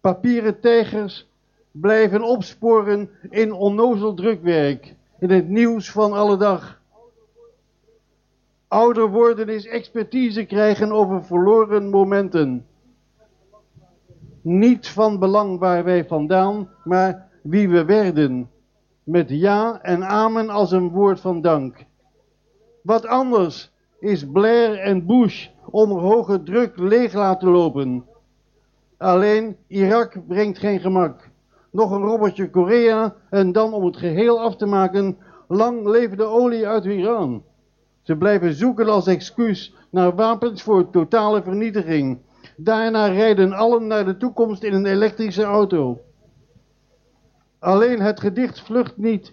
Papieren tijgers blijven opsporen in onnozel drukwerk, in het nieuws van alle dag. Ouder worden is expertise krijgen over verloren momenten. Niet van belang waar wij vandaan, maar wie we werden. Met ja en amen als een woord van dank. Wat anders is Blair en Bush onder hoge druk leeg laten lopen. Alleen Irak brengt geen gemak. Nog een robotje Korea en dan om het geheel af te maken, lang leven de olie uit Iran. Ze blijven zoeken als excuus naar wapens voor totale vernietiging. Daarna rijden allen naar de toekomst in een elektrische auto. Alleen het gedicht vlucht niet,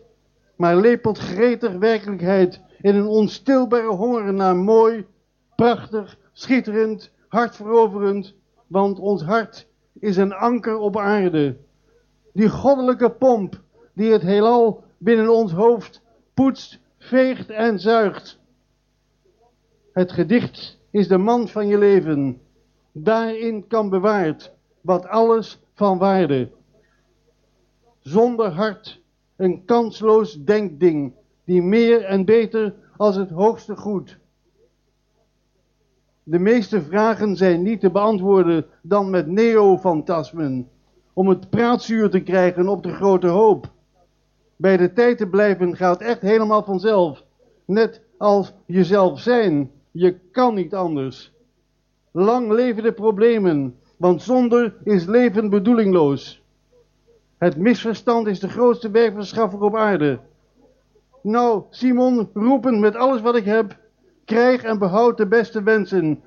maar lepelt gretig werkelijkheid in een onstilbare honger naar mooi, prachtig, schitterend, hartveroverend, want ons hart is een anker op aarde. Die goddelijke pomp die het heelal binnen ons hoofd poetst, veegt en zuigt. Het gedicht is de man van je leven. Daarin kan bewaard wat alles van waarde. Zonder hart een kansloos denkding die meer en beter als het hoogste goed. De meeste vragen zijn niet te beantwoorden dan met neofantasmen, om het praatzuur te krijgen op de grote hoop. Bij de tijd te blijven gaat echt helemaal vanzelf, net als jezelf zijn, je kan niet anders. Lang leven de problemen, want zonder is leven bedoelingloos. Het misverstand is de grootste werkverschaffer op aarde. Nou, Simon, roepend met alles wat ik heb, krijg en behoud de beste wensen,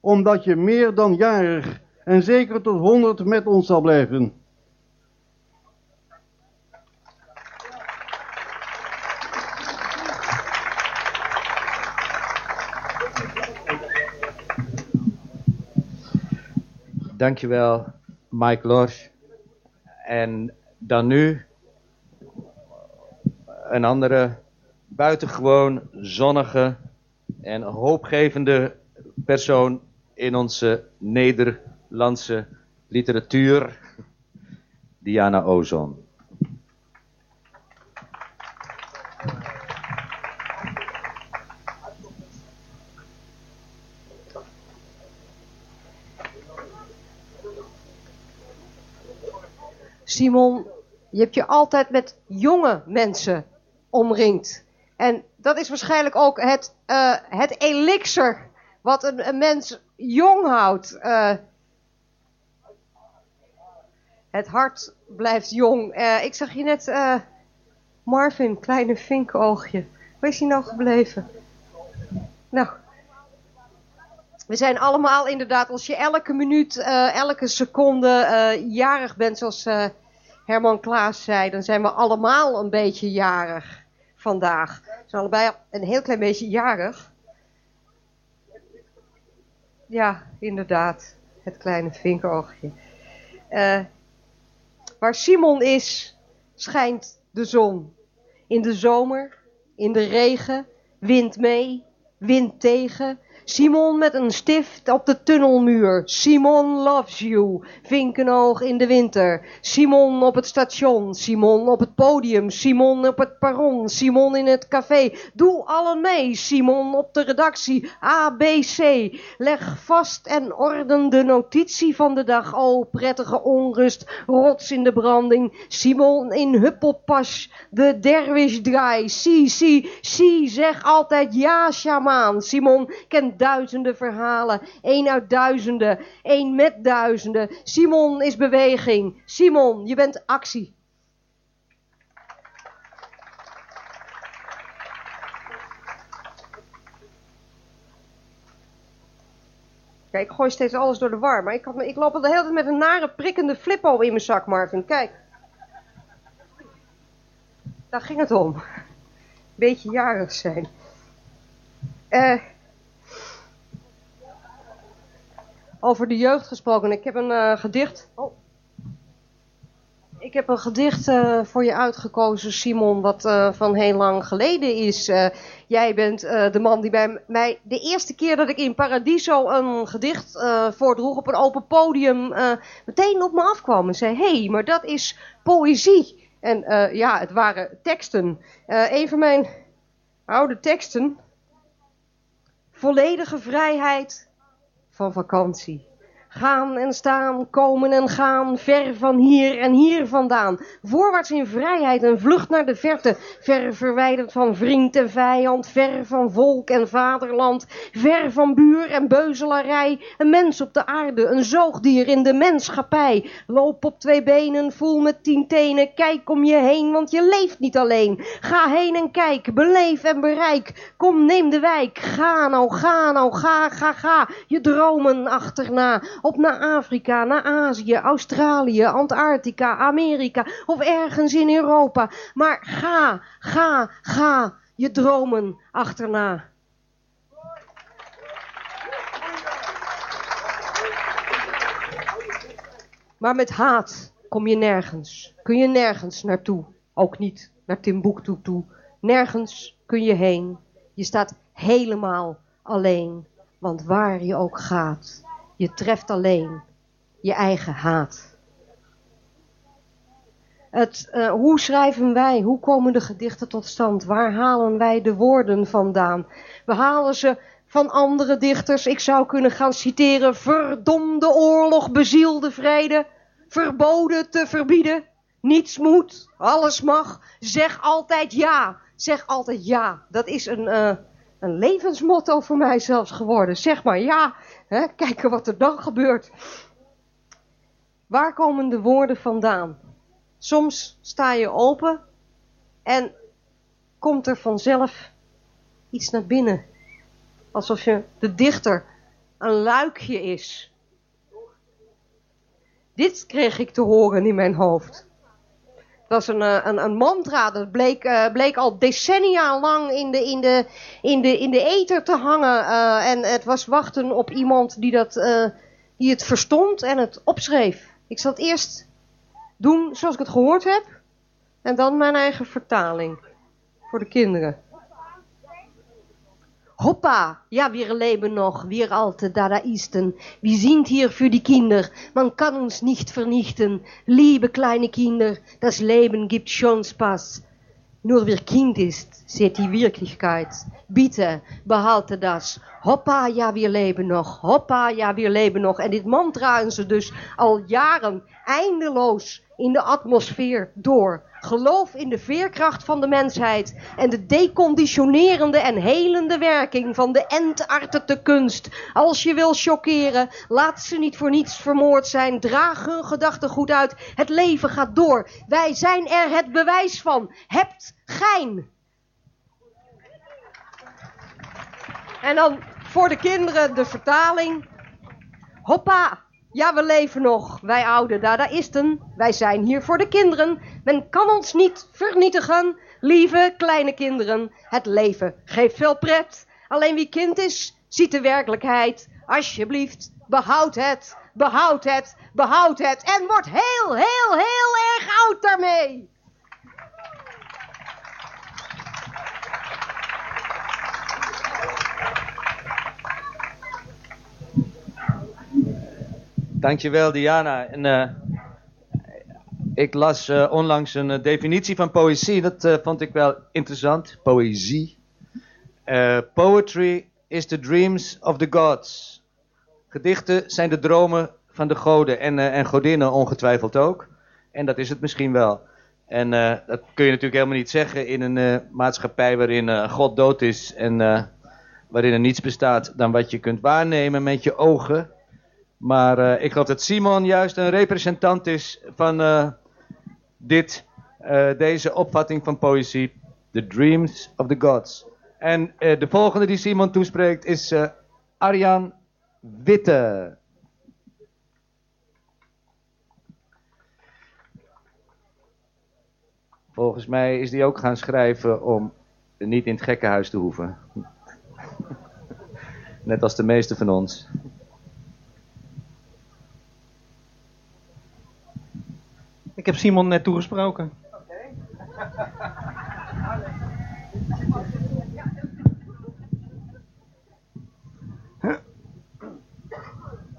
omdat je meer dan jarig en zeker tot honderd met ons zal blijven. Dankjewel, Mike Lorsch. En dan nu een andere buitengewoon zonnige en hoopgevende persoon in onze Nederlandse literatuur, Diana Ozon. Simon, je hebt je altijd met jonge mensen omringd. En dat is waarschijnlijk ook het, uh, het elixir wat een, mens jong houdt. Uh, het hart blijft jong. Uh, ik zag je net, Marvin, kleine vinkoogje. Waar is hij nou gebleven? Nou, we zijn allemaal inderdaad, als je elke minuut, elke seconde jarig bent, zoals Herman Klaas zei, dan zijn we allemaal een beetje jarig vandaag. We zijn allebei een heel klein beetje jarig. Ja, inderdaad. Het kleine vinkoogje. Eh, waar Simon is, schijnt de zon. In de zomer, in de regen, wind mee, wind tegen. Simon met een stift op de tunnelmuur. Simon loves you. Vinkenoog in de winter. Simon op het station. Simon op het podium. Simon op het perron. Simon in het café. Doe allen mee. Simon op de redactie. A, B, C. Leg vast en orden de notitie van de dag. Oh, prettige onrust. Rots in de branding. Simon in huppelpas. De derwish draai. Si, si, si. Zeg altijd ja, shamaan. Simon kent duizenden verhalen. Eén uit duizenden. één met duizenden. Simon is beweging. Simon, je bent actie. Kijk, ik gooi steeds alles door de war. Maar ik, had, ik loop al de hele tijd met een nare prikkende flippo in mijn zak, Marvin. Kijk. Daar ging het om. Beetje jarig zijn. Eh... over de jeugd gesproken. Ik heb een eh, gedicht. Oh. Ik heb een gedicht eh, voor je uitgekozen, Simon, wat eh, van heel lang geleden is. Jij bent de man die bij mij de eerste keer dat ik in Paradiso een gedicht voordroeg op een open podium, meteen op me afkwam en zei: hey, maar dat is poëzie. En ja, het waren teksten. Een van mijn oude teksten. Volledige vrijheid van vakantie. Gaan en staan, komen en gaan, ver van hier en hier vandaan. Voorwaarts in vrijheid, een vlucht naar de verte. Ver verwijderd van vriend en vijand, ver van volk en vaderland. Ver van buur en beuzelarij. Een mens op de aarde, een zoogdier in de menschappij. Loop op twee benen, voel met tien tenen. Kijk om je heen, want je leeft niet alleen. Ga heen en kijk, beleef en bereik. Kom, neem de wijk. Ga nou, ga nou, ga, ga, ga. Je dromen achterna. Op naar Afrika, naar Azië, Australië, Antarctica, Amerika of ergens in Europa. Maar ga, ga, ga je dromen achterna. Maar met haat kom je nergens. Kun je nergens naartoe. Ook niet naar Timbuktu toe. Nergens kun je heen. Je staat helemaal alleen. Want waar je ook gaat, je treft alleen je eigen haat. Het, eh, hoe schrijven wij? Hoe komen de gedichten tot stand? Waar halen wij de woorden vandaan? We halen ze van andere dichters. Ik zou kunnen gaan citeren. Verdomde oorlog, bezielde vrede. Verboden te verbieden. Niets moet, alles mag. Zeg altijd ja. Zeg altijd ja. Dat is een, eh, een levensmotto voor mij zelfs geworden. Zeg maar ja. Hè? Kijken wat er dan gebeurt. Waar komen de woorden vandaan? Soms sta je open en komt er vanzelf iets naar binnen. Alsof je de dichter een luikje is. Dit kreeg ik te horen in mijn hoofd. Was een, eh, een, een mantra, dat bleek, eh, bleek al decennia lang in de, in de, in de, in de ether te hangen. eh, en het was wachten op iemand die, dat, die het verstond en het opschreef. Ik zal het eerst doen zoals ik het gehoord heb. En dan mijn eigen vertaling. Voor de kinderen. Hoppa, ja, wir leben noch, wir alte Dadaisten. Wir sind hier für die Kinder, man kann uns nicht vernichten. Liebe kleine Kinder, das Leben gibt schon Spaß. Nur wer Kind ist, sieht die Wirklichkeit. Bitte, behalte das. Hoppa, ja, wir leben noch. Hoppa, ja, wir leben nog. En dit mantraen ze dus al jaren eindeloos in de atmosfeer door. Geloof in de veerkracht van de mensheid en de deconditionerende en helende werking van de entartete kunst. Als je wil chockeren, laat ze niet voor niets vermoord zijn. Draag hun gedachtegoed uit. Het leven gaat door. Wij zijn er het bewijs van. Hebt gein. En dan voor de kinderen de vertaling. Hoppa, ja we leven nog, wij oude dadaïsten. Wij zijn hier voor de kinderen. Men kan ons niet vernietigen, lieve kleine kinderen. Het leven geeft veel pret. Alleen wie kind is, ziet de werkelijkheid. Alsjeblieft, behoud het, behoud het, behoud het. En word heel, heel, heel erg oud daarmee. Dankjewel, Diana. En, eh, ik las eh, onlangs een eh, definitie van poëzie. Dat vond ik wel interessant. Poëzie. Poetry is the dreams of the gods. Gedichten zijn de dromen van de goden en, en godinnen ongetwijfeld ook. En dat is het misschien wel. En dat kun je natuurlijk helemaal niet zeggen in een maatschappij waarin God dood is en waarin er niets bestaat dan wat je kunt waarnemen met je ogen. Maar eh, ik geloof dat Simon juist een representant is van eh, dit, eh, deze opvatting van poëzie. The Dreams of the Gods. En de volgende die Simon toespreekt is Arjan Witte. Volgens mij is die ook gaan schrijven om niet in het gekkenhuis te hoeven. *laughs* Net als de meeste van ons. Ik heb Simon net toegesproken.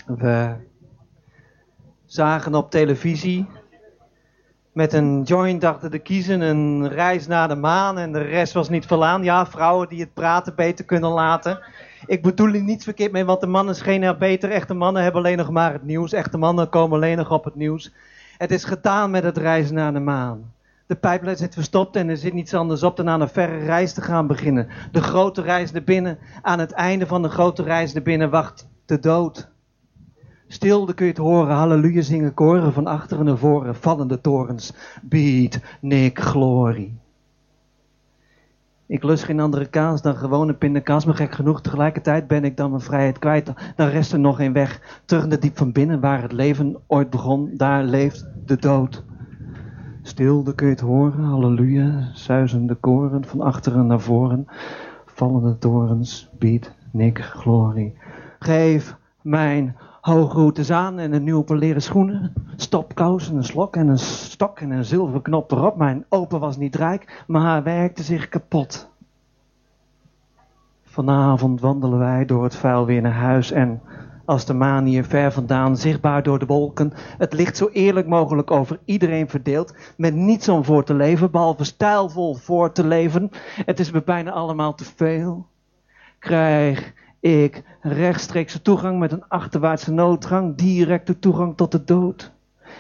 We zagen op televisie met een joint dachten te kiezen een reis naar de maan en de rest was niet veel aan. Ja, vrouwen die het praten beter kunnen laten. Ik bedoel er niets verkeerd mee, want de mannen schenen beter. Echte mannen hebben alleen nog maar het nieuws. Echte mannen komen alleen nog op het nieuws. Het is gedaan met het reizen naar de maan. De pijplijn zit verstopt en er zit niets anders op dan aan een verre reis te gaan beginnen. De grote reis naar binnen. Aan het einde van de grote reis naar binnen wacht de dood. Stil, kun je het horen. Halleluja zingen koren van achteren naar voren. Vallende torens. Beat, Nick, glorie. Ik lust geen andere kaas dan gewone pindakaas, maar gek genoeg. Tegelijkertijd ben ik dan mijn vrijheid kwijt. Dan rest er nog één weg. Terug naar diep van binnen, waar het leven ooit begon. Daar leeft de dood. Stil, kun je het horen. Halleluja. Zuizende koren van achteren naar voren. Vallende torens. Beat, Nick, glorie. Geef mijn hoogroutes aan en een nieuwe leren schoenen. Stopkous en een slok en een stok en een zilveren knop erop. Mijn open was niet rijk, maar hij werkte zich kapot. Vanavond wandelen wij door het vuil weer naar huis en als de maan hier ver vandaan, zichtbaar door de wolken, het licht zo eerlijk mogelijk over iedereen verdeeld, met niets om voor te leven, behalve stijlvol voor te leven. Het is me bijna allemaal te veel. Krijg ik rechtstreekse toegang met een achterwaartse noodgang, directe toegang tot de dood.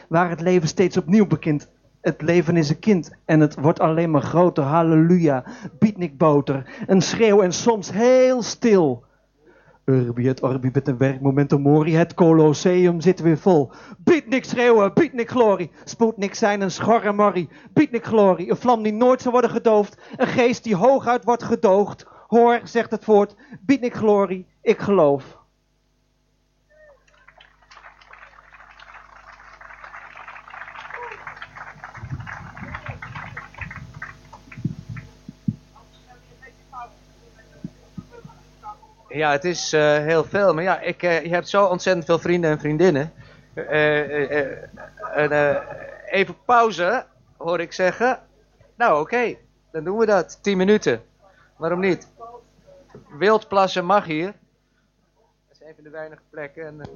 Waar het leven steeds opnieuw begint. Het leven is een kind en het wordt alleen maar groter. Halleluja, beatnikboter, een schreeuw en soms heel stil. Urbi et orbi met een werkmomento mori, het colosseum zit weer vol. Beatnik schreeuwen, beatnik glorie, Sputnik zijn een schorre morrie. Beatnik glorie, een vlam die nooit zal worden gedoofd, een geest die hooguit wordt gedoogd. Hoor, zegt het voort, beatnik glorie, ik geloof. Ja, het is eh, heel veel. Maar ja, ik, eh, je hebt zo ontzettend veel vrienden en vriendinnen. En, eh, even pauze, hoor ik zeggen. Nou, oké. Dan doen we dat. 10 minuten. Waarom niet? Wildplassen mag hier. Dat is een van de weinige plekken. En, eh,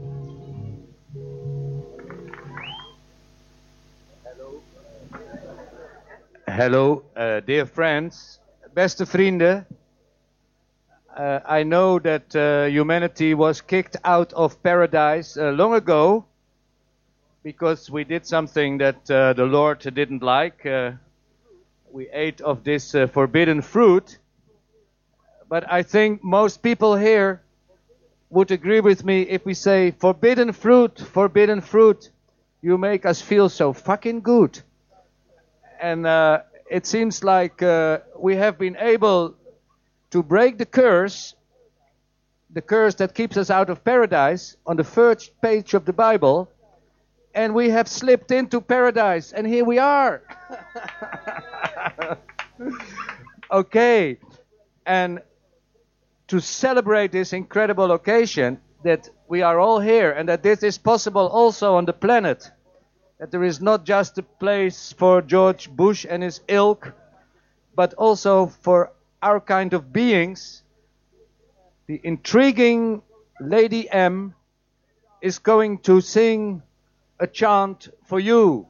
Hello, uh, dear friends. Beste vrienden. Uh, I know that uh, humanity was kicked out of paradise uh, long ago because we did something that uh, the Lord didn't like. Uh, we ate of this uh, forbidden fruit. But I think most people here would agree with me if we say, Forbidden fruit, forbidden fruit, you make us feel so fucking good. And uh, it seems like uh, we have been able to break the curse, the curse that keeps us out of paradise, on the first page of the Bible, and we have slipped into paradise, and here we are. *laughs* okay, and to celebrate this incredible occasion that we are all here and that this is possible also on the planet. That there is not just a place for George Bush and his ilk, but also for our kind of beings. The intriguing Lady M is going to sing a chant for you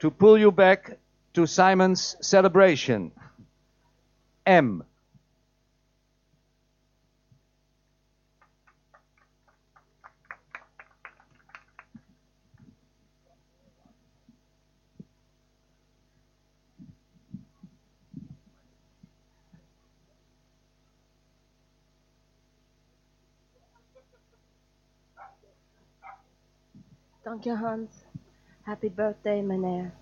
to pull you back to Simon's celebration. M. Danke, Hans. Happy birthday, Meneer.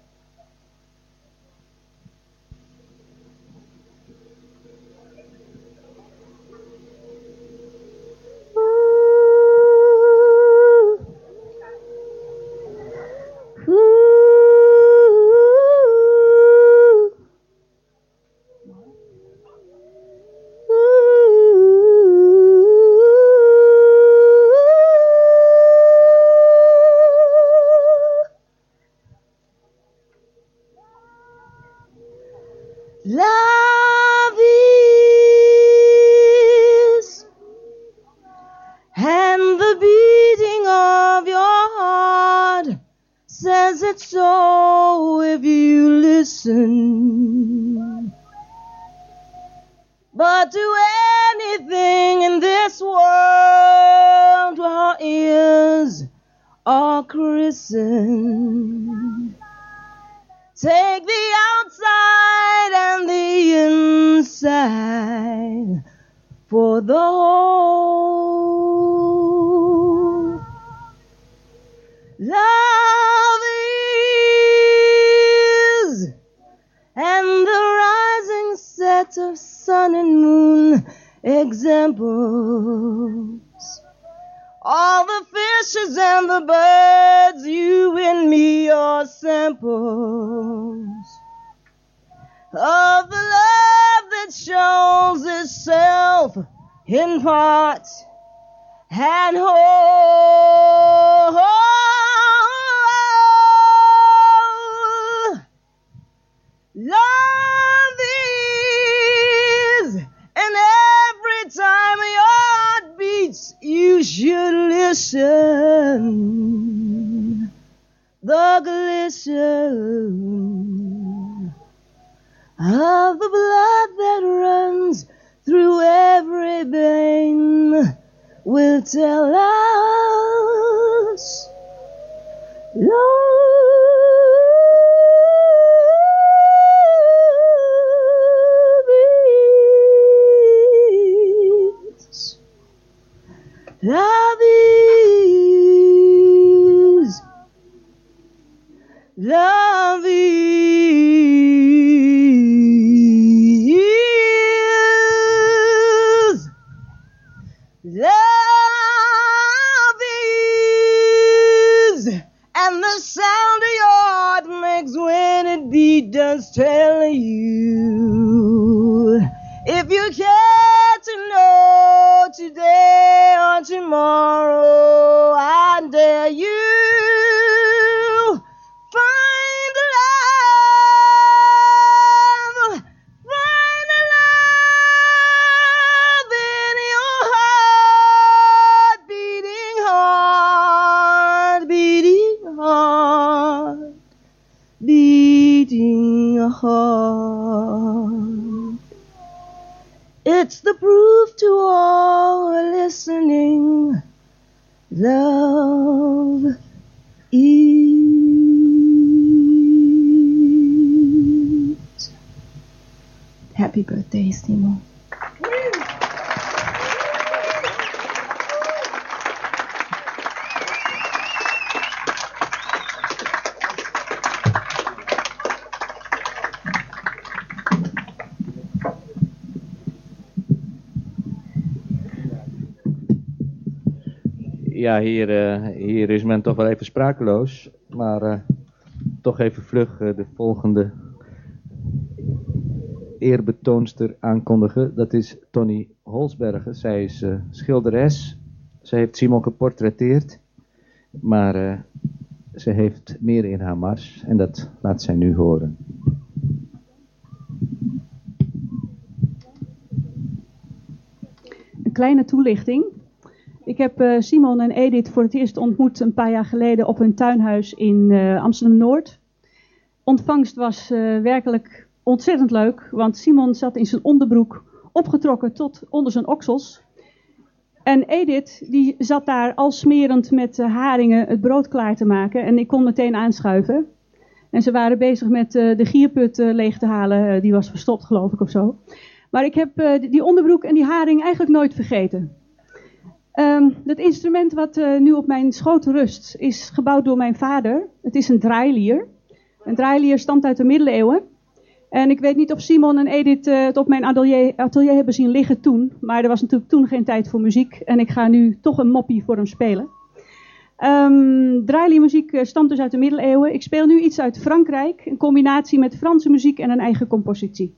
ja, hier, eh, hier is men toch wel even sprakeloos. Maar eh, toch even vlug eh, de volgende eerbetoonster aankondigen. Dat is Tony Holsbergen. Zij is schilderes. Zij heeft Simon geportretteerd. Maar ze heeft meer in haar mars. En dat laat zij nu horen. Een kleine toelichting. Ik heb eh, Simon en Edith voor het eerst ontmoet een paar jaar geleden op hun tuinhuis in eh, Amsterdam-Noord. Ontvangst was eh, werkelijk ontzettend leuk, want Simon zat in zijn onderbroek opgetrokken tot onder zijn oksels. En Edith die zat daar al smerend met haringen het brood klaar te maken en ik kon meteen aanschuiven. En ze waren bezig met de gierput leeg te halen, die was verstopt geloof ik of zo. Maar ik heb die onderbroek en die haring eigenlijk nooit vergeten. Ehm, het instrument wat eh, nu op mijn schoot rust is gebouwd door mijn vader. Het is een draailier. Een draailier stamt uit de middeleeuwen. En ik weet niet of Simon en Edith eh, het op mijn atelier, hebben zien liggen toen. Maar er was natuurlijk toen geen tijd voor muziek. En ik ga nu toch een moppie voor hem spelen. Eh, stamt dus uit de middeleeuwen. Ik speel nu iets uit Frankrijk. Een combinatie met Franse muziek en een eigen compositie.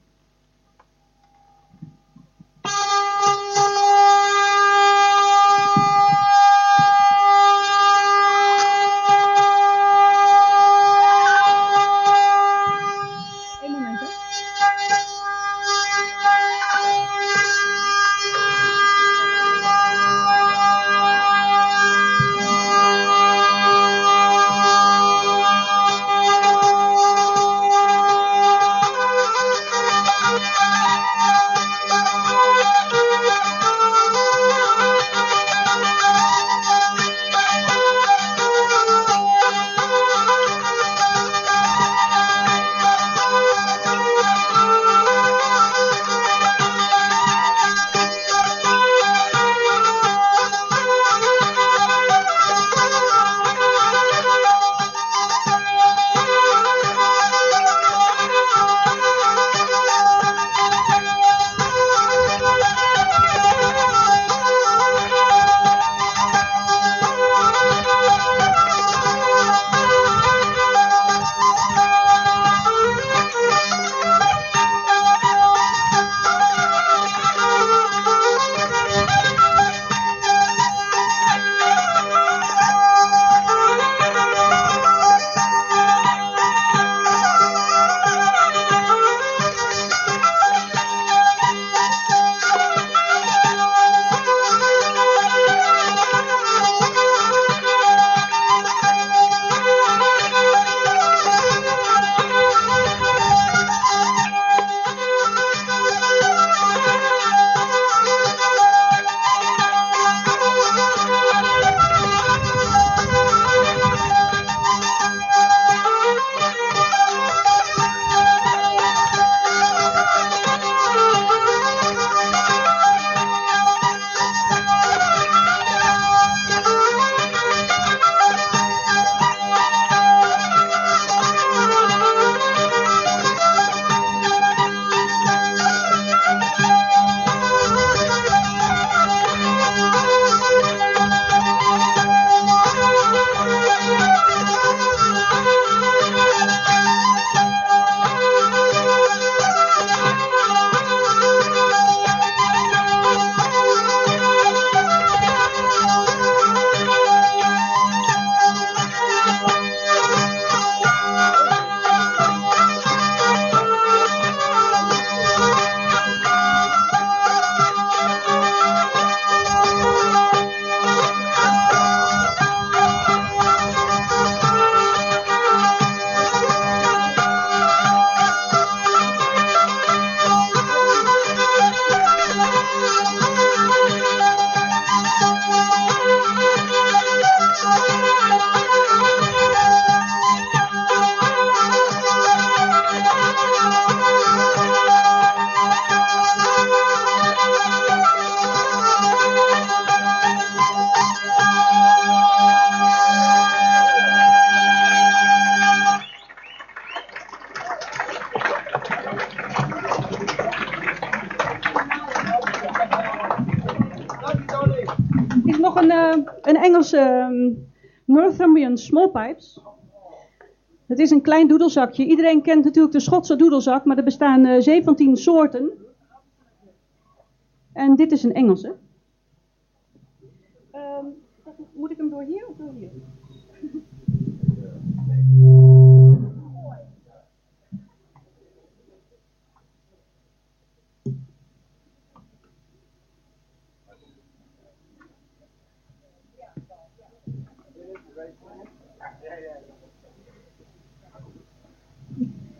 Northumbrian Small Pipes. Het is een klein doedelzakje. Iedereen kent natuurlijk de Schotse doedelzak, maar er bestaan eh 17 soorten. En dit is een Engelse. Ehm, moet ik hem door hier of door hier? *laughs*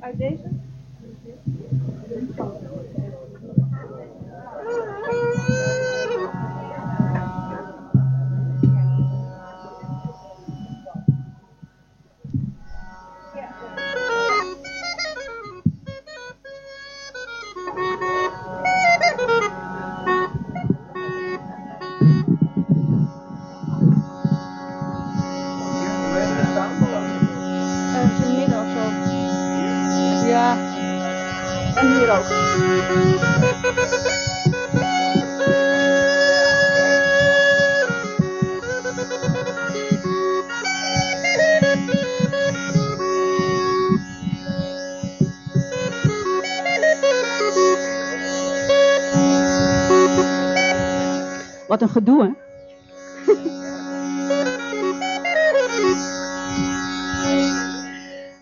Uit deze? Wat een gedoe, hè?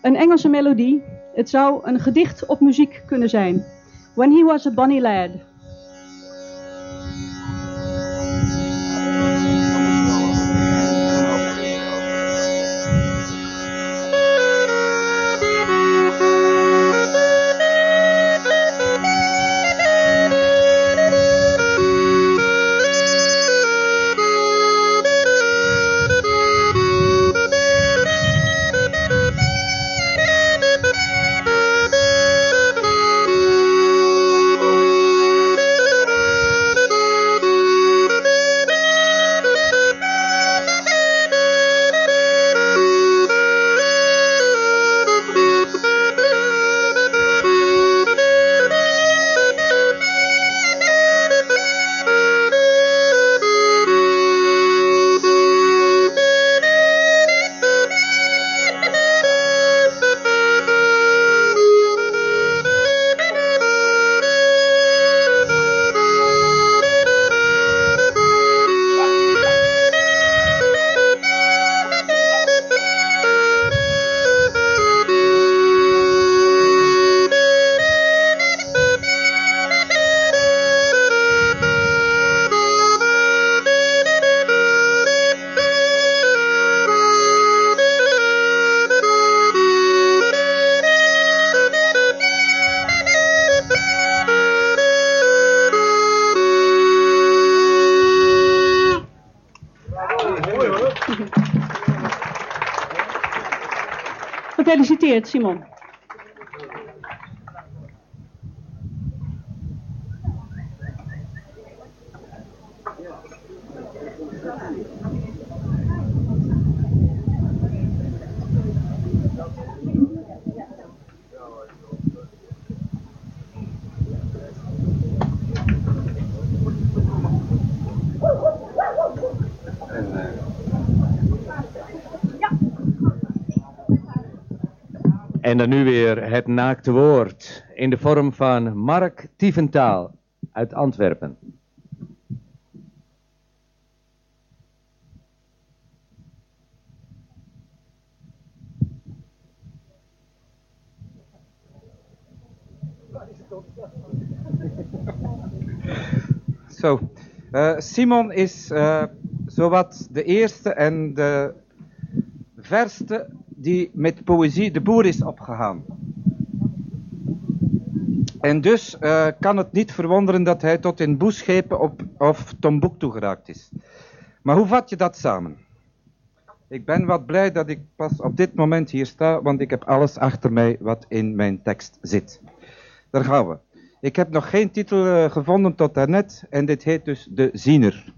Een Engelse melodie. Het zou een gedicht op muziek kunnen zijn. When he was a bonny lad. Gefeliciteerd, Simon. En dan nu weer het naakte woord in de vorm van Mark Tieventaal uit Antwerpen. Zo, eh, Simon is eh, zowat de eerste en de verste die met poëzie de boer is opgegaan. En dus eh, kan het niet verwonderen dat hij tot in Boeschepen op, of Tombouctou geraakt is. Maar hoe vat je dat samen? Ik ben wat blij dat ik pas op dit moment hier sta, want ik heb alles achter mij wat in mijn tekst zit. Daar gaan we. Ik heb nog geen titel eh, gevonden tot daarnet en dit heet dus De Ziener.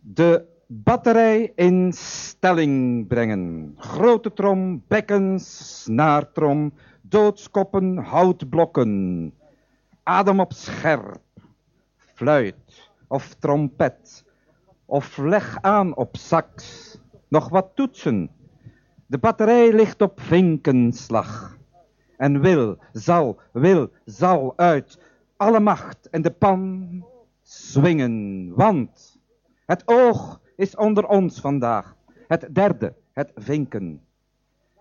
De batterij in stelling brengen. Grote trom, bekkens, snaartrom, doodskoppen, houtblokken. Adem op scherp, fluit of trompet. Of leg aan op sax. Nog wat toetsen. De batterij ligt op vinkenslag. En wil, zal, wil, zal uit. Alle macht en de pan swingen. Want het oog is onder ons vandaag. Het derde, het vinken.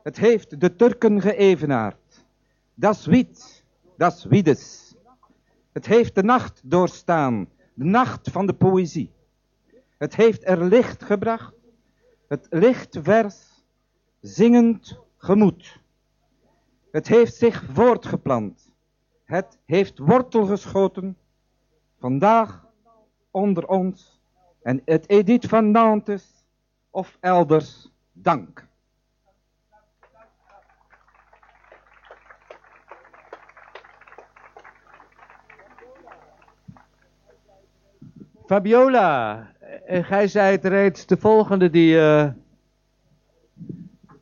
Het heeft de Turken geëvenaard. Das wit, das wiedes. Het heeft de nacht doorstaan, de nacht van de poëzie. Het heeft er licht gebracht, het lichtvers, zingend gemoed. Het heeft zich voortgeplant, het heeft wortel geschoten, vandaag onder ons en het edit van Nantes of elders dank. Fabiola, eh, gij het reeds, de volgende die eh,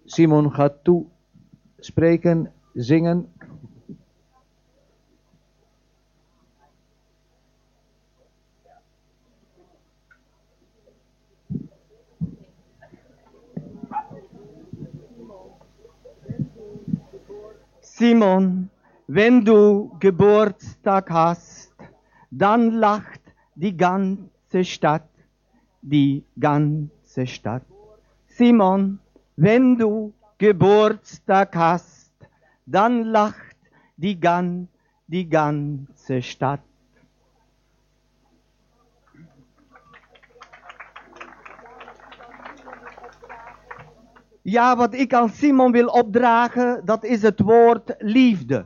Simon gaat toespreken, zingen. Simon, wenn du Geburtstag hast, dann lacht die ganze Stadt, die ganze Stadt. Simon, wenn du Geburtstag hast, dann lacht die, gan, die ganze Stadt. Ja, wat ik aan Simon wil opdragen, dat is het woord liefde.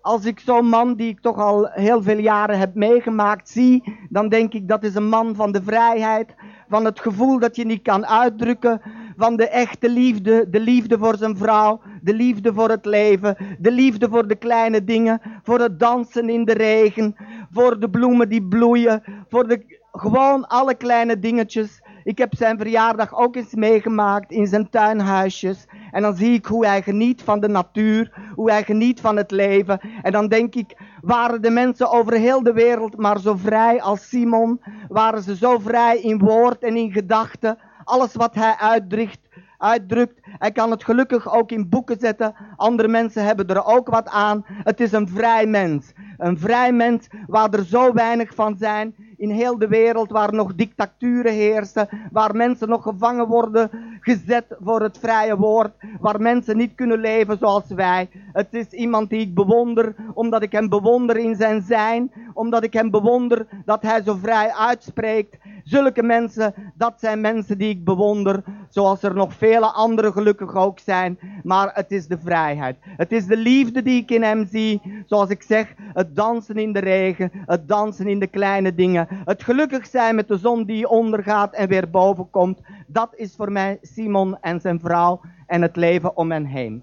Als ik zo'n man die ik toch al heel veel jaren heb meegemaakt zie, dan denk ik dat is een man van de vrijheid, van het gevoel dat je niet kan uitdrukken, van de echte liefde, de liefde voor zijn vrouw, de liefde voor het leven, de liefde voor de kleine dingen, voor het dansen in de regen, voor de bloemen die bloeien, voor de, gewoon alle kleine dingetjes. Ik heb zijn verjaardag ook eens meegemaakt in zijn tuinhuisjes. En dan zie ik hoe hij geniet van de natuur, hoe hij geniet van het leven. En dan denk ik, waren de mensen over heel de wereld maar zo vrij als Simon? Waren ze zo vrij in woord en in gedachten? Alles wat hij uitdrukt, uitdrukt. Hij kan het gelukkig ook in boeken zetten. Andere mensen hebben er ook wat aan. Het is een vrij mens. Een vrij mens waar er zo weinig van zijn in heel de wereld, waar nog dictaturen heersen, waar mensen nog gevangen worden gezet voor het vrije woord, waar mensen niet kunnen leven zoals wij. Het is iemand die ik bewonder, omdat ik hem bewonder in zijn zijn, omdat ik hem bewonder dat hij zo vrij uitspreekt. Zulke mensen, dat zijn mensen die ik bewonder, zoals er nog vele andere gelukkig ook zijn. Maar het is de vrijheid. Het is de liefde die ik in hem zie. Zoals ik zeg, het dansen in de regen, het dansen in de kleine dingen. Het gelukkig zijn met de zon die ondergaat en weer boven komt. Dat is voor mij Simon en zijn vrouw en het leven om hen heen.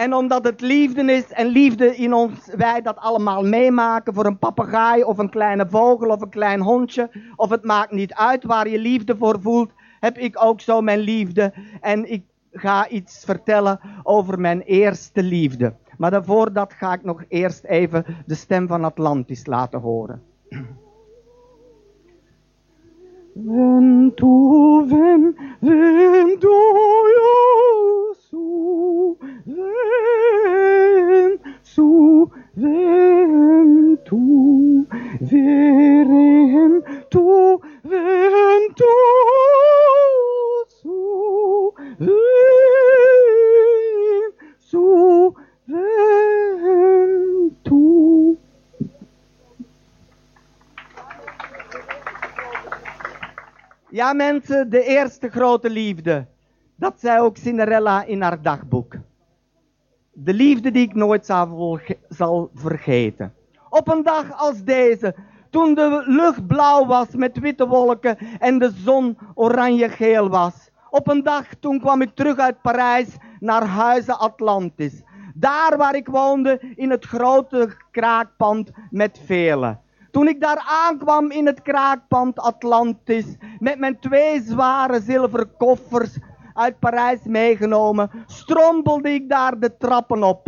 En omdat het liefde is en liefde in ons, wij dat allemaal meemaken voor een papegaai of een kleine vogel of een klein hondje, of het maakt niet uit waar je liefde voor voelt, heb ik ook zo mijn liefde. En ik ga iets vertellen over mijn eerste liefde. Maar daarvoor dat ga ik nog eerst even de stem van Atlantis laten horen. Wenn du, du, wären du, wenn du, zu, wenn, zu, wenn du. Ja, mensen, de eerste grote liefde. Dat zei ook Cinderella in haar dagboek. De liefde die ik nooit zal, vergeten. Op een dag als deze, toen de lucht blauw was met witte wolken en de zon oranje-geel was. Op een dag toen kwam ik terug uit Parijs naar Huizen Atlantis. Daar waar ik woonde in het grote kraakpand met velen. Toen ik daar aankwam in het kraakpand Atlantis met mijn twee zware zilveren koffers uit Parijs meegenomen, strompelde ik daar de trappen op.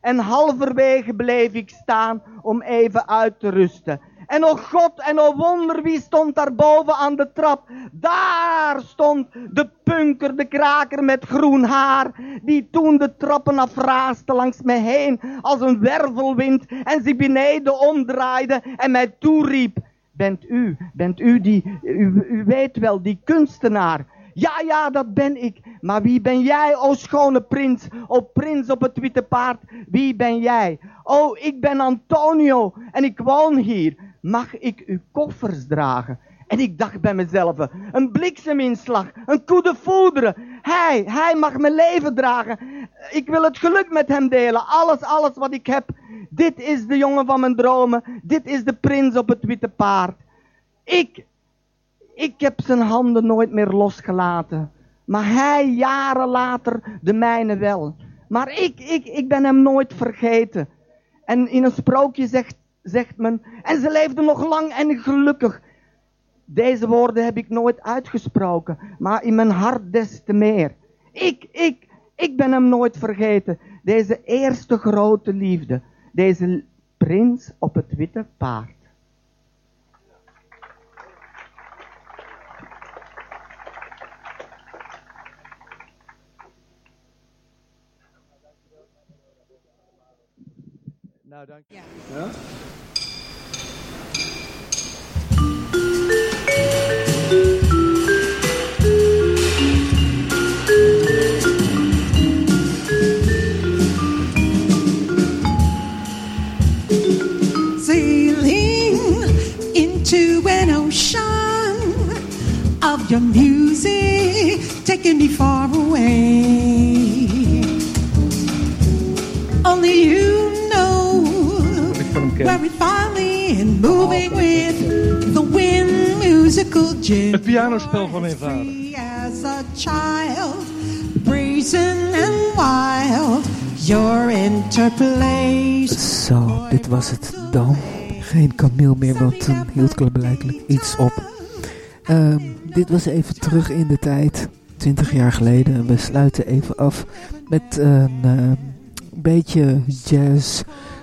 En halverwege bleef ik staan om even uit te rusten. En oh God, en oh wonder, wie stond daar boven aan de trap? Daar stond de punker, de kraker met groen haar, die toen de trappen afraaste langs mij heen als een wervelwind en zich beneden omdraaide en mij toeriep. Bent u, bent u die, u weet wel, die kunstenaar. Ja, ja, dat ben ik. Maar wie ben jij, o schone prins, o prins op het witte paard? Wie ben jij? Oh, ik ben Antonio en ik woon hier. Mag ik uw koffers dragen? En ik dacht bij mezelf, een blikseminslag, een coup de foudre. Hij, hij mag mijn leven dragen. Ik wil het geluk met hem delen. Alles, alles wat ik heb. Dit is de jongen van mijn dromen. Dit is de prins op het witte paard. Ik, ik heb zijn handen nooit meer losgelaten. Maar hij jaren later de mijne wel. Maar ik, ik, ik ben hem nooit vergeten. En in een sprookje zegt, zegt men, en ze leefden nog lang en gelukkig. Deze woorden heb ik nooit uitgesproken, maar in mijn hart des te meer. Ik, ik, ik ben hem nooit vergeten. Deze eerste grote liefde. Deze prins op het witte paard. Nou, dank je. Ja? Sailing into an ocean of your music, taking me far away. Musical gym. Het pianospel van mijn vader. As a child, brazen and wild, your interpolation. Zo, dit was het dan. Geen kameel meer, want toen hield klaarblijkelijk iets op. Ehm, dit was even terug in de tijd, 20 jaar geleden. En we sluiten even af met een ehm, beetje jazz.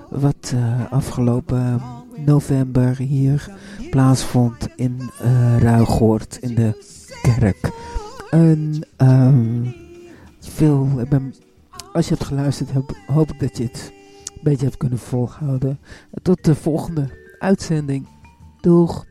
Wat eh, afgelopen november hier plaatsvond in uh, in de kerk. En ehm, veel, ik ben, als je hebt geluisterd, hoop ik dat je het een beetje hebt kunnen volhouden. Tot de volgende uitzending. Doeg!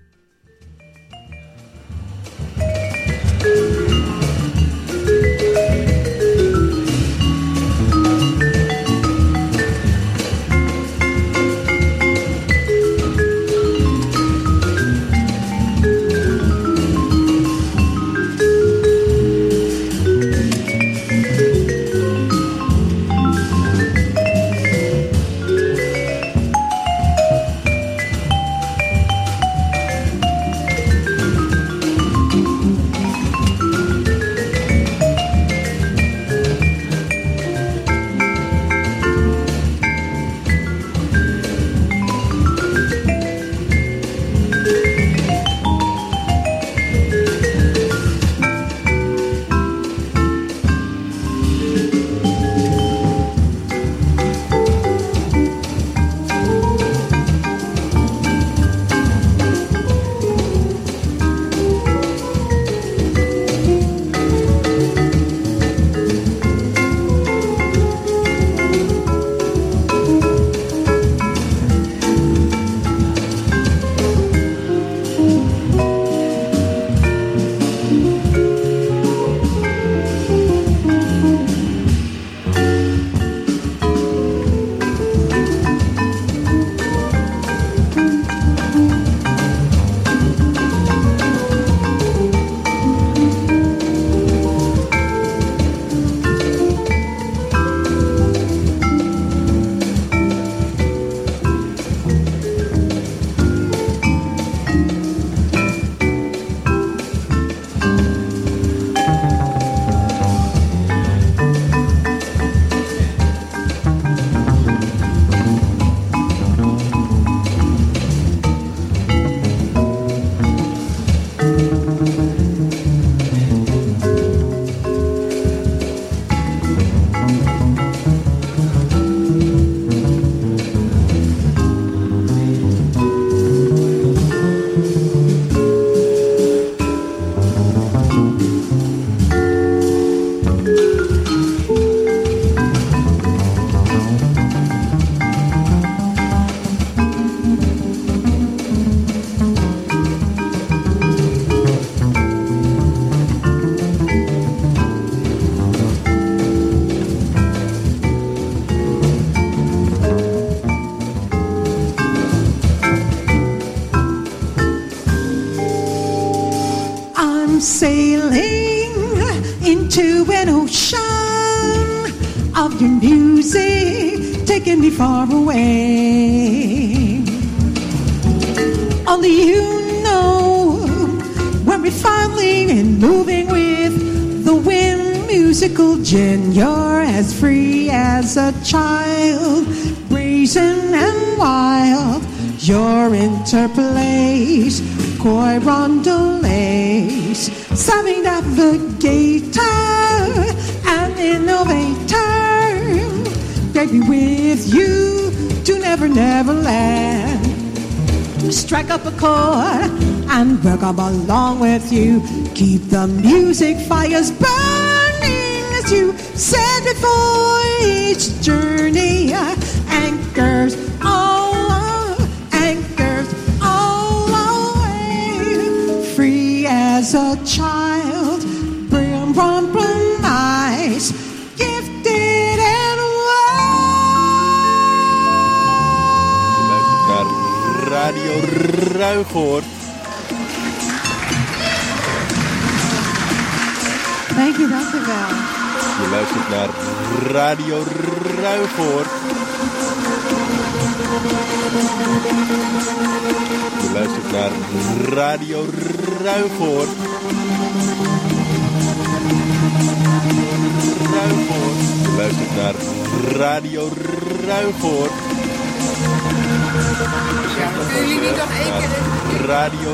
Far away. Only you know when we're finally and moving with the wind musical gin. You're as free as a child, brazen and wild. Your interplays, coy rondelets, savvy navigator, an innovator. Baby, with you to never, never land. Strike up a chord and work up along with you. Keep the music fires burning as you said before each journey. Ruigoord. Dank je, dank je wel. Je luistert naar Radio Ruigoord. Je luistert naar Radio Ruigoord. Ruigoord. Je luistert naar Radio Ruigoord. Kunnen jullie niet nog één keer... Radio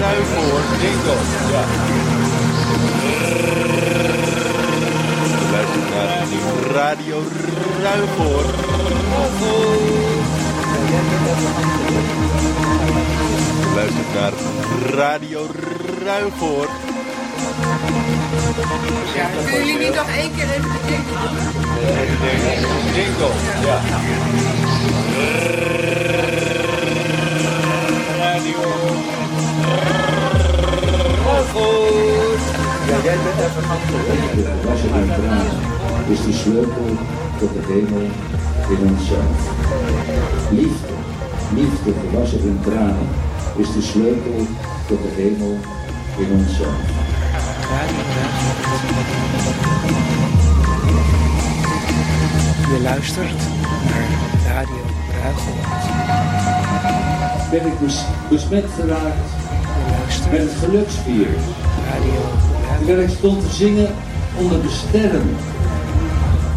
Ruigoord. Jingle. Ja. Je luistert naar Radio Ruigoord. Je luistert naar Radio Ruigoord. Ja, kunnen jullie niet nog één keer even de jingle doen? Jingle. Ja. Radio Ruigoord. Ja, jij bent even van Was er een traan, is de sleutel tot de hemel in onszelf. Liefde, liefde gewassen in tranen, is de sleutel tot de hemel in onszelf. Je luistert naar Radio Ruigoord. Ben ik bes- besmet geraakt met het geluksvirus. Terwijl ik stond te zingen onder de sterren.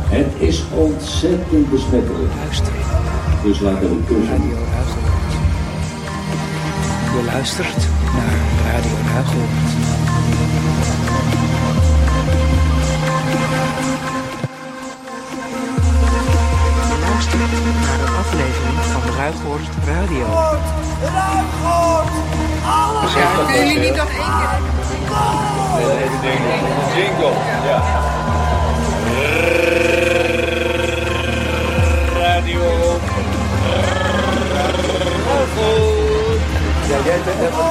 Het is ontzettend besmettelijk. Dus laten we kussen. Je luistert naar Radio Ruigoord. Ruigoord Radio. Ruigoord! Allemaal! Ja, kunnen jullie niet nog één keer... Jingle. Ja. Radio Ruigoord. Ja, jij bent even